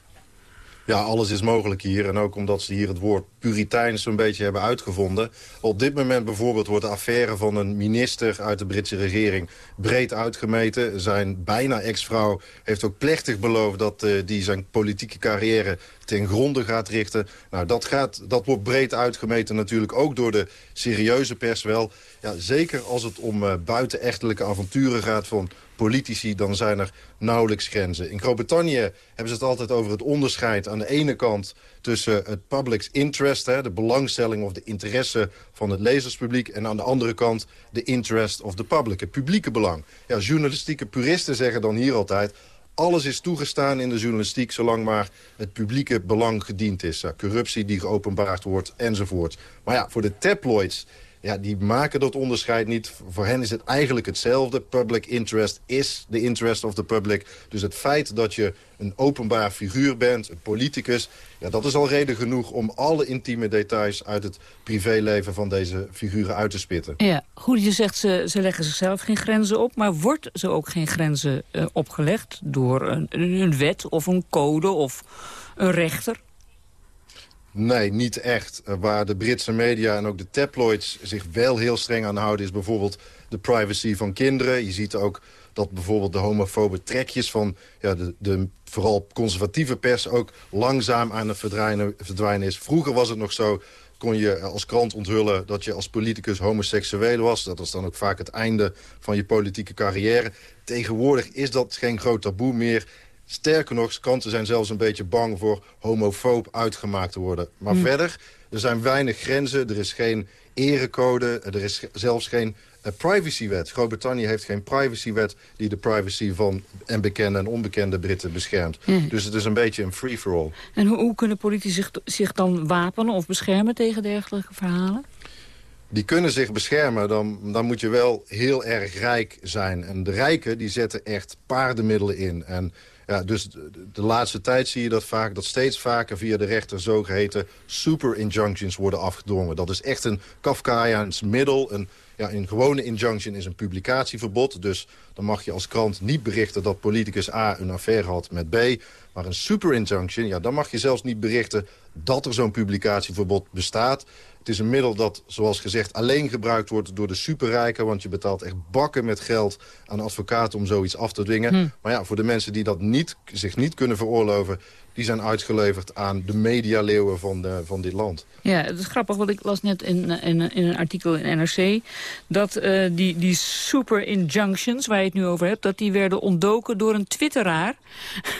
Ja, alles is mogelijk hier. En ook omdat ze hier het woord puritein zo'n beetje hebben uitgevonden. Op dit moment bijvoorbeeld wordt de affaire van een minister uit de Britse regering breed uitgemeten. Zijn bijna ex-vrouw heeft ook plechtig beloofd dat eh, die zijn politieke carrière ten gronde gaat richten. Nou, dat, gaat, dat wordt breed uitgemeten natuurlijk ook door de serieuze pers wel. Ja, zeker als het om eh, buitenechtelijke avonturen gaat van politici, dan zijn er nauwelijks grenzen. In Groot-Brittannië hebben ze het altijd over het onderscheid aan de ene kant tussen het public's interest, hè, de belangstelling of de interesse van het lezerspubliek, en aan de andere kant de interest of the public, het publieke belang. Ja, journalistieke puristen zeggen dan hier altijd, alles is toegestaan in de journalistiek... zolang maar het publieke belang gediend is. Corruptie die geopenbaard wordt, enzovoort. Maar ja, voor de tabloids... Ja, die maken dat onderscheid niet. Voor hen is het eigenlijk hetzelfde. Public interest is the interest of the public. Dus het feit dat je een openbaar figuur bent, een politicus... Ja, dat is al reden genoeg om alle intieme details... uit het privéleven van deze figuren uit te spitten. Ja, goed, je zegt ze, ze leggen zichzelf geen grenzen op... maar wordt ze ook geen grenzen eh, opgelegd door een, een wet of een code of een rechter? Nee, niet echt. Eh, Waar de Britse media en ook de tabloids zich wel heel streng aan houden... is bijvoorbeeld de privacy van kinderen. Je ziet ook dat bijvoorbeeld de homofobe trekjes van ja, de, de vooral conservatieve pers... ook langzaam aan het verdwijnen, verdwijnen is. Vroeger was het nog zo kon je als krant onthullen dat je als politicus homoseksueel was. Dat was dan ook vaak het einde van je politieke carrière. Tegenwoordig is dat geen groot taboe meer. Sterker nog, kranten zijn zelfs een beetje bang voor homofoob uitgemaakt te worden. Maar Hmm. verder, er zijn weinig grenzen, er is geen erecode, er is zelfs geen eh, privacywet. Groot-Brittannië heeft geen privacywet die de privacy van en bekende en onbekende Britten beschermt. Hmm. Dus het is een beetje een free-for-all. En hoe, hoe kunnen politici zich, zich dan wapenen of beschermen tegen dergelijke verhalen? die kunnen zich beschermen, dan, dan moet je wel heel erg rijk zijn. En de rijken die zetten echt paardenmiddelen in. En ja, dus de, de laatste tijd zie je dat vaak, dat steeds vaker via de rechter zogeheten super injunctions worden afgedwongen. Dat is echt een Kafkaiaans middel. Een, ja, een gewone injunction is een publicatieverbod. Dus dan mag je als krant niet berichten dat politicus A een affaire had met B. Maar een super injunction, ja, dan mag je zelfs niet berichten dat er zo'n publicatieverbod bestaat. Het is een middel dat, zoals gezegd, alleen gebruikt wordt door de superrijken. Want je betaalt echt bakken met geld aan advocaten om zoiets af te dwingen. Hm. Maar ja, voor de mensen die dat niet, zich niet kunnen veroorloven... die zijn uitgeleverd aan de medialeeuwen van, de, van dit land. Ja, het is grappig, want ik las net in, in, in een artikel in NRC... dat eh, die, die super injunctions, waar je het nu over hebt... dat die werden ontdoken door een twitteraar...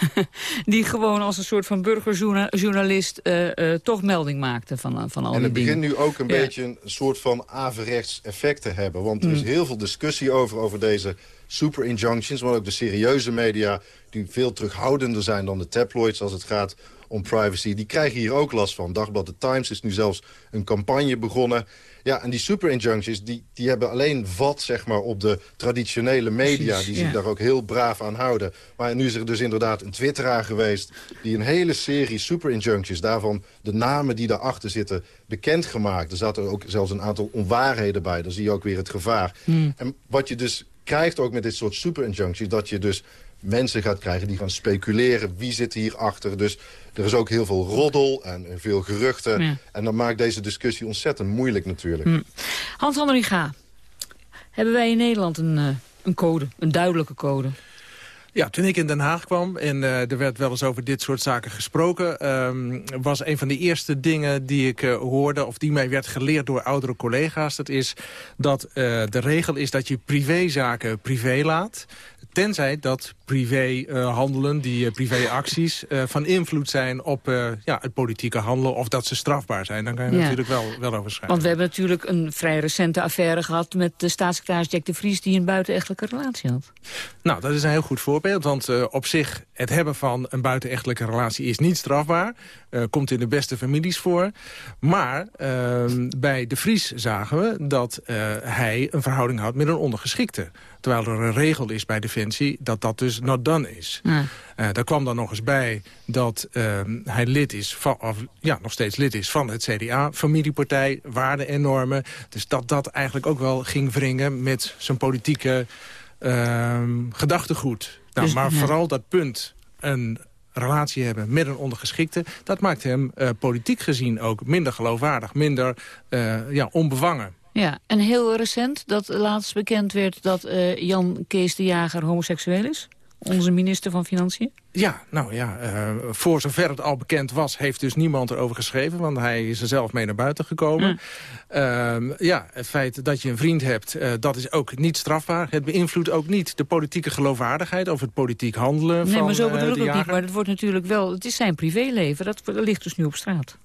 die gewoon als een soort van burgerjournalist... eh, eh, toch melding maakte van, van al En die het begint nu ook een Ja. beetje een soort van averechts effect te hebben. Want er is Mm. heel veel discussie over, over deze super injunctions. Maar ook de serieuze media, die veel terughoudender zijn dan de tabloids als het gaat om privacy. Die krijgen hier ook last van. Dagblad The Times is nu zelfs een campagne begonnen. Ja, en die super injunctions, die, die hebben alleen vat zeg maar, op de traditionele media. Precies, die zich ja. daar ook heel braaf aan houden. Maar nu is er dus inderdaad een twitteraar geweest... die een hele serie super injunctions, daarvan de namen die daarachter zitten... bekendgemaakt. Er zaten ook zelfs een aantal onwaarheden bij. Dan zie je ook weer het gevaar. Hmm. En wat je dus krijgt ook met dit soort super injunctions... dat je dus mensen gaat krijgen die gaan speculeren. Wie zit hierachter? Dus er is ook heel veel roddel en veel geruchten. Ja. En dat maakt deze discussie ontzettend moeilijk natuurlijk. Hm. Hans Andringa, hebben wij in Nederland een, eh, een code, een duidelijke code? Ja, toen ik in Den Haag kwam en eh, er werd wel eens over dit soort zaken gesproken... ehm, was een van de eerste dingen die ik eh, hoorde... of die mij werd geleerd door oudere collega's... dat is dat eh, de regel is dat je privézaken privé laat... tenzij dat privéhandelen, die privéacties... van invloed zijn op ja, het politieke handelen... of dat ze strafbaar zijn. Dan kan je Ja. natuurlijk wel, wel over schrijven. Want we hebben natuurlijk een vrij recente affaire gehad... met de staatssecretaris Jack de Vries die een buitenechtelijke relatie had. Nou, dat is een heel goed voorbeeld. Want eh, op zich, het hebben van een buitenechtelijke relatie is niet strafbaar. Eh, komt in de beste families voor. Maar ehm, bij de Vries zagen we dat eh, hij een verhouding had met een ondergeschikte. Terwijl er een regel is bij Defensie dat dat dus not done is. Daar kwam dan nog eens bij dat ehm, hij lid is van, of, ja, nog steeds lid is van het CDA, familiepartij, waarden en normen. Dus dat dat eigenlijk ook wel ging wringen met zijn politieke ehm, gedachtegoed. Nou, Dus, maar ja. vooral dat punt, een relatie hebben met een ondergeschikte... dat maakt hem eh, politiek gezien ook minder geloofwaardig, minder eh, ja, onbevangen. Ja, en heel recent dat laatst bekend werd dat eh, Jan Kees de Jager homoseksueel is. Onze minister van Financiën. Ja, nou ja, eh, voor zover het al bekend was... heeft dus niemand erover geschreven, want hij is er zelf mee naar buiten gekomen. Ehm, ja, het feit dat je een vriend hebt, eh, dat is ook niet strafbaar. Het beïnvloedt ook niet de politieke geloofwaardigheid... of het politiek handelen Nee, van maar zo eh, bedoel ik ook niet. Maar het wordt natuurlijk wel, het is zijn privéleven. Dat ligt dus nu op straat.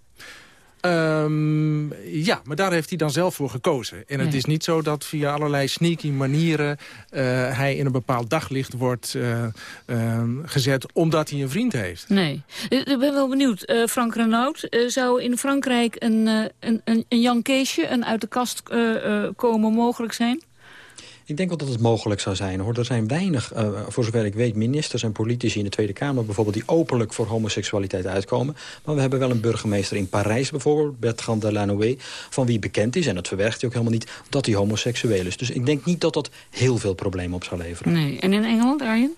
Ehm, ja, maar daar heeft hij dan zelf voor gekozen. En het is niet zo dat via allerlei sneaky manieren... eh, hij in een bepaald daglicht wordt eh, ehm, gezet omdat hij een vriend heeft. Nee. Ik ben wel benieuwd. Eh, Frank Renaud, zou in Frankrijk een, een, een, een Jan Keesje, een uit de kast komen mogelijk zijn? Ik denk wel dat het mogelijk zou zijn. Hoor. Er zijn weinig, eh, voor zover ik weet, ministers en politici in de Tweede Kamer... bijvoorbeeld die openlijk voor homoseksualiteit uitkomen. Maar we hebben wel een burgemeester in Parijs bijvoorbeeld... Bertrand Delanoë, van wie bekend is, en dat verwerkt hij ook helemaal niet... dat hij homoseksueel is. Dus ik denk niet dat dat heel veel problemen op zou leveren. Nee. En in Engeland, Arjen?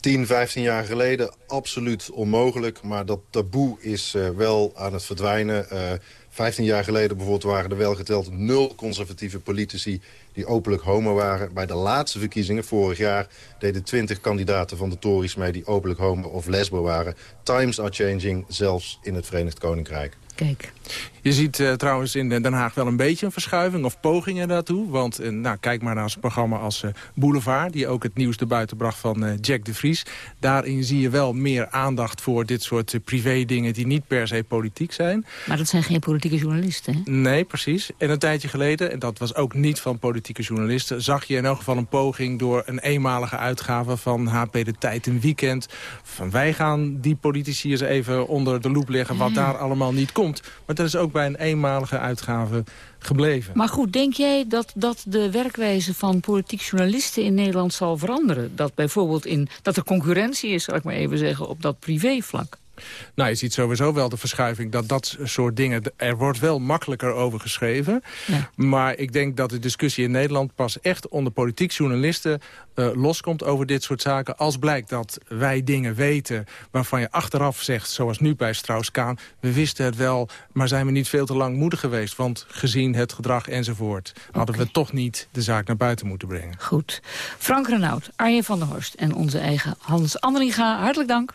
10, 15 jaar geleden absoluut onmogelijk. Maar dat taboe is eh, wel aan het verdwijnen. Eh 15 jaar geleden bijvoorbeeld waren er wel geteld nul conservatieve politici die openlijk homo waren. Bij de laatste verkiezingen vorig jaar deden 20 kandidaten van de Tories mee die openlijk homo of lesbo waren. Times are changing, zelfs in het Verenigd Koninkrijk. Kijk. Je ziet eh, trouwens in Den Haag wel een beetje een verschuiving of pogingen daartoe. Want eh, nou, kijk maar naar zo'n programma als eh, Boulevard... die ook het nieuws erbuiten buiten bracht van Jack de Vries. Daarin zie je wel meer aandacht voor dit soort privé dingen... die niet per se politiek zijn. Maar dat zijn geen politieke journalisten, hè? Nee, precies. En een tijdje geleden, en dat was ook niet van politieke journalisten... zag je in elk geval een poging door een eenmalige uitgave van HP De Tijd een weekend. Van wij gaan die politici eens even onder de loep leggen... wat daar allemaal niet komt. Maar dat is ook bij een eenmalige uitgave gebleven. Maar goed, denk jij dat, dat de werkwijze van politiek journalisten in Nederland zal veranderen? Dat bijvoorbeeld in, dat er concurrentie is, zal ik maar even zeggen, op dat privévlak? Nou, je ziet sowieso wel de verschuiving dat dat soort dingen... er wordt wel makkelijker over geschreven. Maar ik denk dat de discussie in Nederland pas echt onder politiek journalisten eh, loskomt over dit soort zaken. Als blijkt dat wij dingen weten waarvan je achteraf zegt, zoals nu bij Strauss-Kaan... we wisten het wel, maar zijn we niet veel te lang moedig geweest. Want gezien het gedrag enzovoort hadden we toch niet de zaak naar buiten moeten brengen. Goed. Frank Renaud, Arjen van der Horst en onze eigen Hans Andringa, hartelijk dank.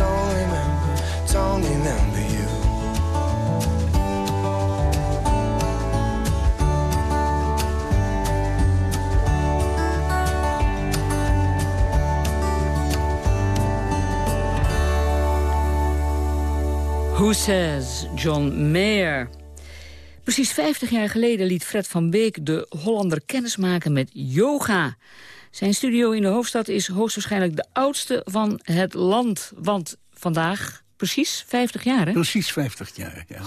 Don't remember, don't remember you. Who Says, John Mayer. Precies 50 jaar geleden liet Fred van Beek de Hollander kennismaken met yoga. Zijn studio in de hoofdstad is hoogstwaarschijnlijk de oudste van het land. Want vandaag precies 50 jaar, hè? Precies 50 jaar, ja.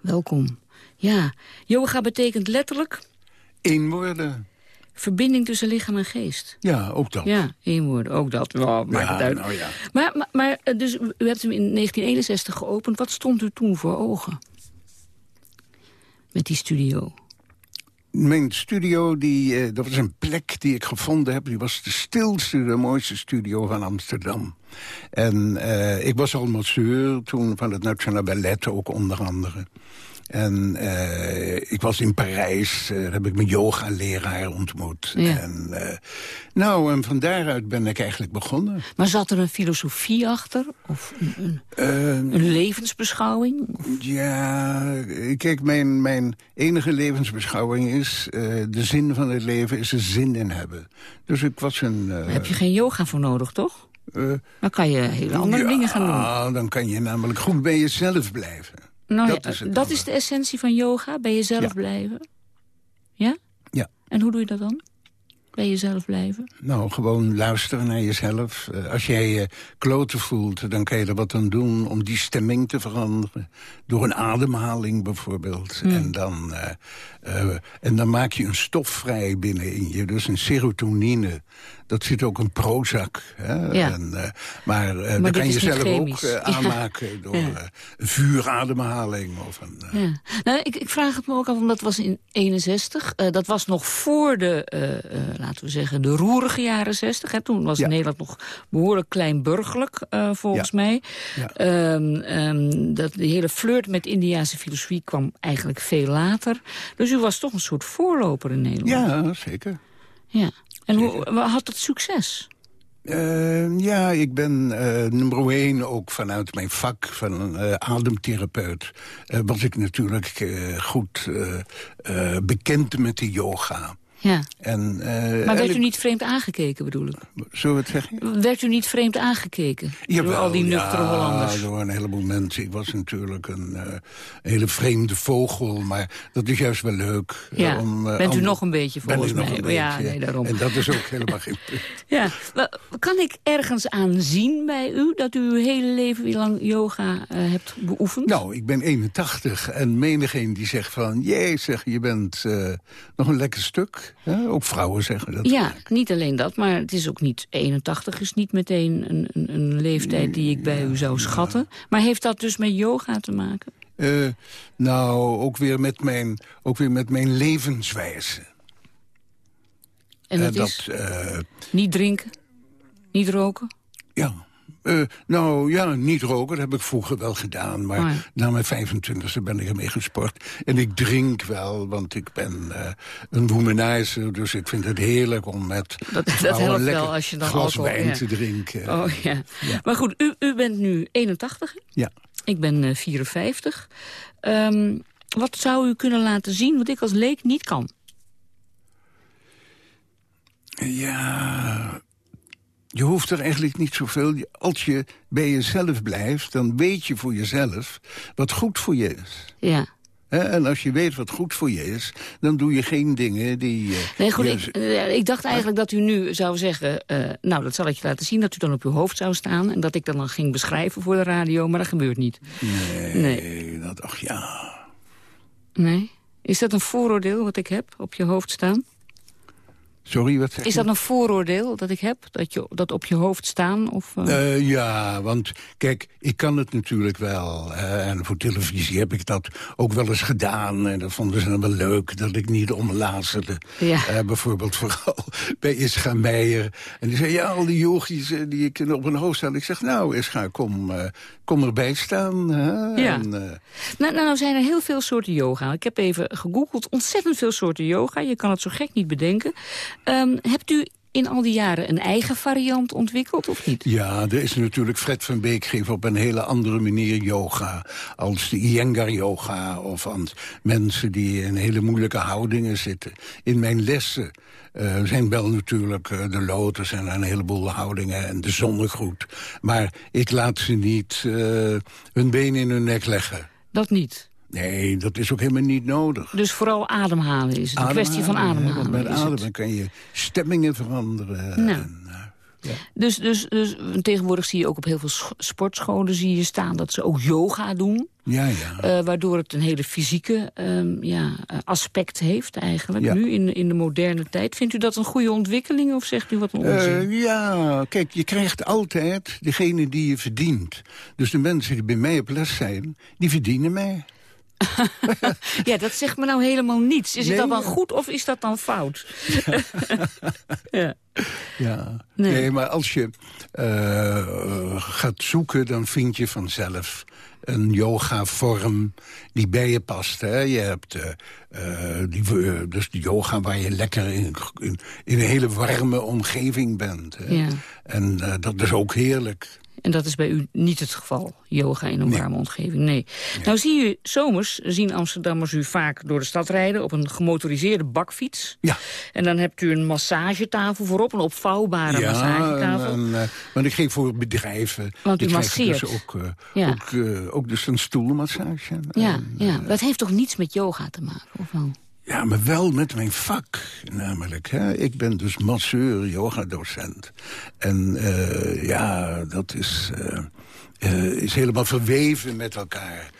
Welkom. Ja, yoga betekent letterlijk Eén woorden. verbinding tussen lichaam en geest. Ja, ook dat. Ja, één woord, ook dat. Ja, maakt Ja, het uit. nou ja. Maar, maar, maar eh, dus, u hebt hem in 1961 geopend. Wat stond u toen voor ogen? Met die studio. Mijn studio, die, eh, dat was een plek die ik gevonden heb. Die was de stilste, de mooiste studio van Amsterdam. En eh, ik was al masseur toen van het Nationaal Ballet ook onder andere. En eh, ik was in Parijs, eh, daar heb ik mijn yoga-leraar ontmoet. Ja. En, eh, nou, en van daaruit ben ik eigenlijk begonnen. Maar zat er een filosofie achter? Of een, een, Eh, een levensbeschouwing? Ja, kijk, mijn, mijn enige levensbeschouwing is... de zin van het leven is er zin in hebben. Dus ik was een... Daar heb je geen yoga voor nodig, toch? Dan kan je hele andere ja, dingen gaan doen. dan kan je namelijk goed bij jezelf blijven. Nou, dat ja, is dat is de essentie van yoga, bij jezelf Ja. blijven. Ja? Ja. En hoe doe je dat dan? Bij jezelf blijven? Nou, gewoon luisteren naar jezelf. Eh, als jij je kloten voelt, dan kan je er wat aan doen... om die stemming te veranderen. Door een ademhaling bijvoorbeeld. Hmm. En, dan, eh, eh, en dan maak je een stof vrij binnenin je. Dus een serotonine. Dat zit ook in Prozac. Hè? Ja. En, eh, maar eh, dat kan je zelf ook eh, Ja. aanmaken... door Ja. een vuurademhaling of een... Ja. Nou, ik, ik vraag het me ook af, omdat dat was in 61. Eh, dat was nog voor de, laten we zeggen, de roerige jaren 60. Hè. Toen was. Nederland nog behoorlijk kleinburgerlijk, volgens mij. Ja. Ehm, dat, die hele flirt met Indiase filosofie kwam eigenlijk veel later. Dus u was toch een soort voorloper in Nederland. ja, zeker. Ja. En hoe, had dat succes? Eh, ja, ik ben eh, nummer één ook vanuit mijn vak van eh, ademtherapeut. eh, was ik natuurlijk goed bekend met de yoga. Ja. En, eh, Maar werd u niet vreemd aangekeken, bedoel ik? Zullen we het zeggen? Werd u niet vreemd aangekeken? door al die nuchtere ja, Hollanders? door een heleboel mensen. Ik was natuurlijk een eh, hele vreemde vogel, maar dat is juist wel leuk. eh, Ja, om, bent u nog een beetje volgens mij. Ja, nee, daarom. En dat is ook helemaal geen punt. Ja, maar kan ik ergens aan zien bij u dat u uw hele leven lang yoga hebt beoefend? Nou, ik ben 81 en menigeen die zegt van... jee, zeg, je bent nog een lekker stuk. Hè? Ook vrouwen zeggen dat. ja, niet alleen dat, maar het is ook niet 81 is niet meteen een, een, een leeftijd die ik bij u zou schatten. Maar heeft dat dus met yoga te maken? Eh, nou, ook weer, met mijn, ook weer met mijn levenswijze. En dat, Eh, is eh, niet drinken, niet roken? ja. Eh, nou ja, niet roken, dat heb ik vroeger wel gedaan. Maar Oh ja. na mijn 25e ben ik ermee gesport. En ik drink wel, want ik ben eh, een womanizer. Dus ik vind het heerlijk om met Dat, dat helpt wel als je dan glas alcohol... wijn ja. te drinken. Oh ja. Maar goed, u, u bent nu 81. Ja. Ik ben eh, 54. Ehm, wat zou u kunnen laten zien wat ik als leek niet kan? Ja, je hoeft er eigenlijk niet zoveel. Als je bij jezelf blijft, dan weet je voor jezelf wat goed voor je is. Ja. En als je weet wat goed voor je is, dan doe je geen dingen die... eh, Nee, goed, ik, eh, ik dacht eigenlijk dat u nu zou zeggen... eh, nou, dat zal ik je laten zien, dat u dan op uw hoofd zou staan... en dat ik dan, dan ging beschrijven voor de radio, maar dat gebeurt niet. Nee, Nee. dat, ach ja. Nee? Is dat een vooroordeel wat ik heb, op je hoofd staan? Sorry, wat zeg Is je? dat een vooroordeel dat ik heb, dat, je, dat op je hoofd staan? Of, eh? Eh, ja, want kijk, ik kan het natuurlijk wel. hè, en voor televisie heb ik dat ook wel eens gedaan. En dat vonden ze dan wel leuk, dat ik niet omlazerde. Ja. Eh, bijvoorbeeld vooral bij Ischa Meijer. En die zei, ja, al die yogis eh, die ik op een hoofd stel. Ik zeg, nou Ischa, kom, eh, kom erbij staan. Hè? Ja. En, eh, Nou, nou, nou zijn er heel veel soorten yoga. Ik heb even gegoogeld. Ontzettend veel soorten yoga. Je kan het zo gek niet bedenken. Ehm, hebt u in al die jaren een eigen variant ontwikkeld of niet? Ja, er is natuurlijk Fred van Beek geeft op een hele andere manier yoga. Als de Iyengar yoga of aan mensen die in hele moeilijke houdingen zitten. In mijn lessen eh, zijn wel natuurlijk eh, de lotus en een heleboel houdingen en de zonnegroet. Maar ik laat ze niet eh, hun benen in hun nek leggen. Dat niet. Nee, dat is ook helemaal niet nodig. Dus vooral ademhalen is het. Een kwestie van Ademhalen. Want met ademen kan je stemmingen veranderen. Nou. Dus, dus, dus tegenwoordig zie je ook op heel veel sch- sportscholen zie je staan dat ze ook yoga doen. Ja, ja. Eh, waardoor het een hele fysieke ehm, ja, eh, aspect heeft eigenlijk. Ja. Nu in, in de moderne tijd. Vindt u dat een goede ontwikkeling of zegt u wat een onzin? Eh, ja, kijk, je krijgt altijd degene die je verdient. Dus de mensen die bij mij op les zijn, die verdienen mij. Ja, dat zegt me nou helemaal niets. Is Nee, het dan ja. goed of is dat dan fout? ja. Ja. Nee. Nee. maar als je eh, gaat zoeken, dan vind je vanzelf een yoga-vorm die bij je past. Hè? Je hebt eh, die, dus de yoga waar je lekker in, in, in een hele warme omgeving bent. Hè? Ja. En dat is ook heerlijk. En dat is bij u niet het geval, yoga in een warme omgeving. Nee. Nou zie u, zomers zien Amsterdammers u vaak door de stad rijden... op een gemotoriseerde bakfiets. Ja. En dan hebt u een massagetafel voorop, een opvouwbare massagetafel. en, en, eh, want ik geef voor bedrijven. Want u masseert. Dus ook, Ja. ook, eh, ook dus een stoelmassage. ja, En, ja, dat heeft toch niets met yoga te maken, of wel? Ja, maar wel met mijn vak, namelijk. Hè. Ik ben dus masseur, yogadocent. En eh, ja, dat is, eh, eh, is helemaal verweven met elkaar.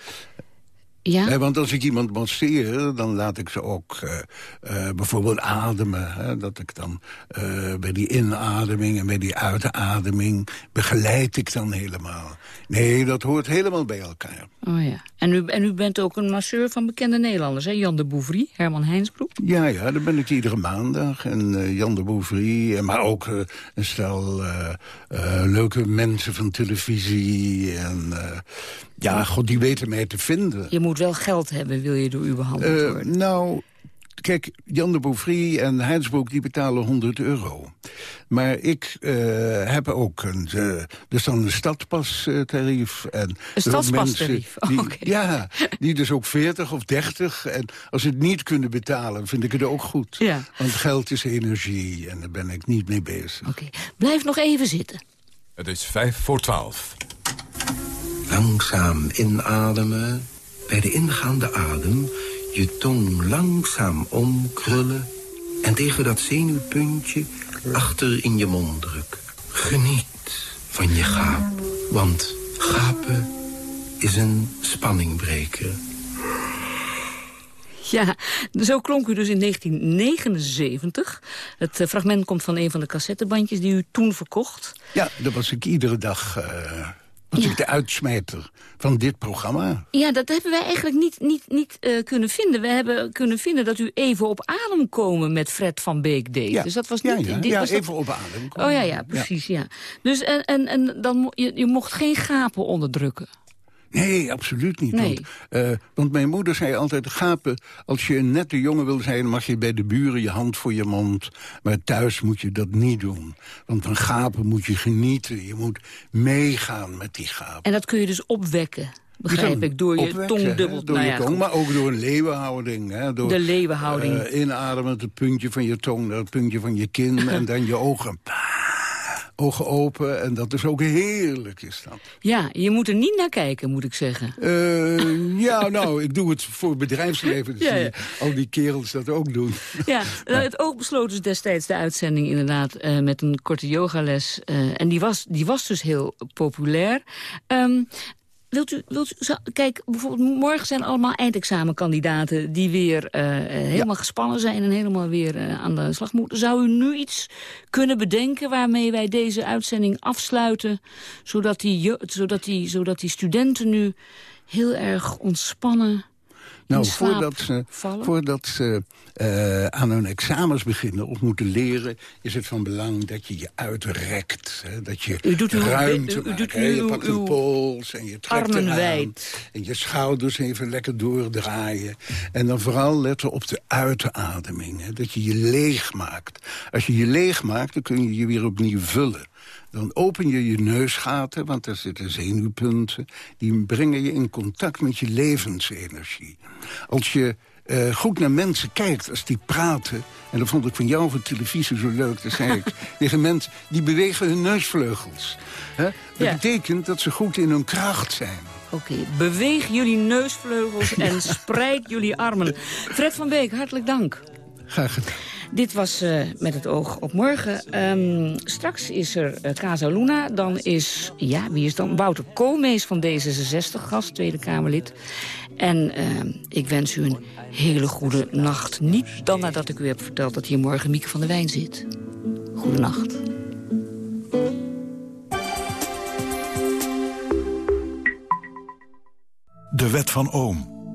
Ja? Hè, want als ik iemand masseer, dan laat ik ze ook eh, eh, bijvoorbeeld ademen. Hè, dat ik dan eh, bij die inademing en bij die uitademing begeleid ik dan helemaal. Nee, dat hoort helemaal bij elkaar. Oh ja. En u, en u bent ook een masseur van bekende Nederlanders, hè? Jan de Bouvry, Herman Heinsbroek. Ja, ja, daar ben ik iedere maandag. En eh, Jan de Bouvry, maar ook eh, een stel eh, eh, leuke mensen van televisie. En eh, ja, god, die weten mij te vinden. Je moet wel geld hebben, wil je door u behandeld Eh, worden. nou, kijk, Jan de Beauvry en Heinsbroek die betalen 100 euro. Maar ik eh, heb ook een, uh, dus dan een stadspastarief. en Een stadspastarief, die, oké. Ja, die dus ook 40 of 30. En als ze het niet kunnen betalen, vind ik het ook goed. Ja. Want geld is energie en daar ben ik niet mee bezig. Oké, blijf nog even zitten. Het is vijf voor twaalf. Langzaam inademen. Bij de ingaande adem je tong langzaam omkrullen... en tegen dat zenuwpuntje achter in je mond drukken. Geniet van je gaap, want gapen is een spanningbreker. Ja, zo klonk u dus in 1979. Het eh, fragment komt van een van de cassettebandjes die u toen verkocht. Ja, dat was ik iedere dag... eh, was ik de uitsmijter van dit programma. Ja, dat hebben wij eigenlijk niet, niet, niet eh, kunnen vinden. We hebben kunnen vinden dat u even op adem komen met Fred van Beek deed. Ja. Dus dat was Ja, niet... ja, dit ja, was dat- even op adem Oh ja, ja, precies, ja. Dus en, en, en dan, mo- je, je mocht geen gapen onderdrukken. Nee, absoluut niet. Nee. Want, eh, want mijn moeder zei altijd, gapen, als je een nette jongen wil zijn... mag je bij de buren je hand voor je mond. Maar thuis moet je dat niet doen. Want van gapen moet je genieten. Je moet meegaan met die gapen. En dat kun je dus opwekken, begrijp ik, door je Opwekken, tong hè, dubbel... Door nou je ja, tong, goed. maar ook door een leeuwenhouding. Hè, door, De leeuwenhouding. eh, inademen, het puntje van je tong, het puntje van je kin... en dan je ogen. Ogen open, en dat is ook heerlijk, is dat. Ja, je moet er niet naar kijken, moet ik zeggen. Eh, ja, nou, ik doe het voor het bedrijfsleven. Dus Ja, al die kerels dat ook doen. Ja, nou, het oog besloot dus destijds de uitzending inderdaad eh, met een korte yogales. eh, en die was, die was dus heel populair. Ehm, wilt u, wilt u, zo- kijk, bijvoorbeeld morgen zijn allemaal eindexamenkandidaten... die weer eh, helemaal gespannen zijn en helemaal weer eh, aan de slag moeten. Zou u nu iets kunnen bedenken waarmee wij deze uitzending afsluiten... zodat die, zodat die, zodat die studenten nu heel erg ontspannen... Nou, voordat ze, vallen? voordat ze eh, aan hun examens beginnen of moeten leren... is het van belang dat je je uitrekt. Hè, dat je U doet uw- ruimte u- doet. Je pakt een pols en je trekt armen wijd. En je schouders even lekker doordraaien. En dan vooral letten op de uitademing. Hè, dat je je leeg maakt. Als je je leeg maakt, dan kun je je weer opnieuw vullen. Dan open je je neusgaten, want daar zitten zenuwpunten. Die brengen je in contact met je levensenergie. Als je eh, goed naar mensen kijkt, als die praten... en dat vond ik van jou voor televisie zo leuk, dat zei ik... tegen mensen, die bewegen hun neusvleugels. Hè? Dat Ja. betekent dat ze goed in hun kracht zijn. Oké, beweeg jullie neusvleugels en spreid jullie armen. Fred van Beek, hartelijk dank. Graag gedaan. Dit was eh, met het oog op morgen. Ehm, straks is er uh, Casa Luna. Dan is, ja, wie is dan? Wouter Koolmees van D66, gast, Tweede Kamerlid. En ehm, ik wens u een hele goede nacht. Niet dan nadat ik u heb verteld dat hier morgen Mieke van der Wijn zit. Goedenacht. De wet van Ohm.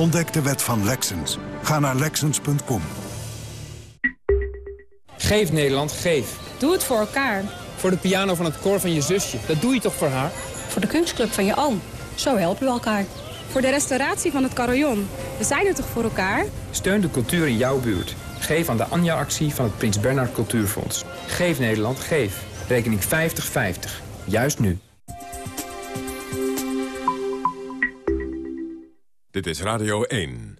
Ontdek de wet van Lexens. Ga naar Lexens.com. Geef Nederland, geef. Doe het voor elkaar. Voor de piano van het koor van je zusje. Dat doe je toch voor haar? Voor de kunstclub van je oom. Zo helpen we elkaar. Voor de restauratie van het carillon. We zijn er toch voor elkaar? Steun de cultuur in jouw buurt. Geef aan de Anja-actie van het Prins Bernhard Cultuurfonds. Geef Nederland, geef. Rekening 5050. Juist nu. Dit is Radio 1.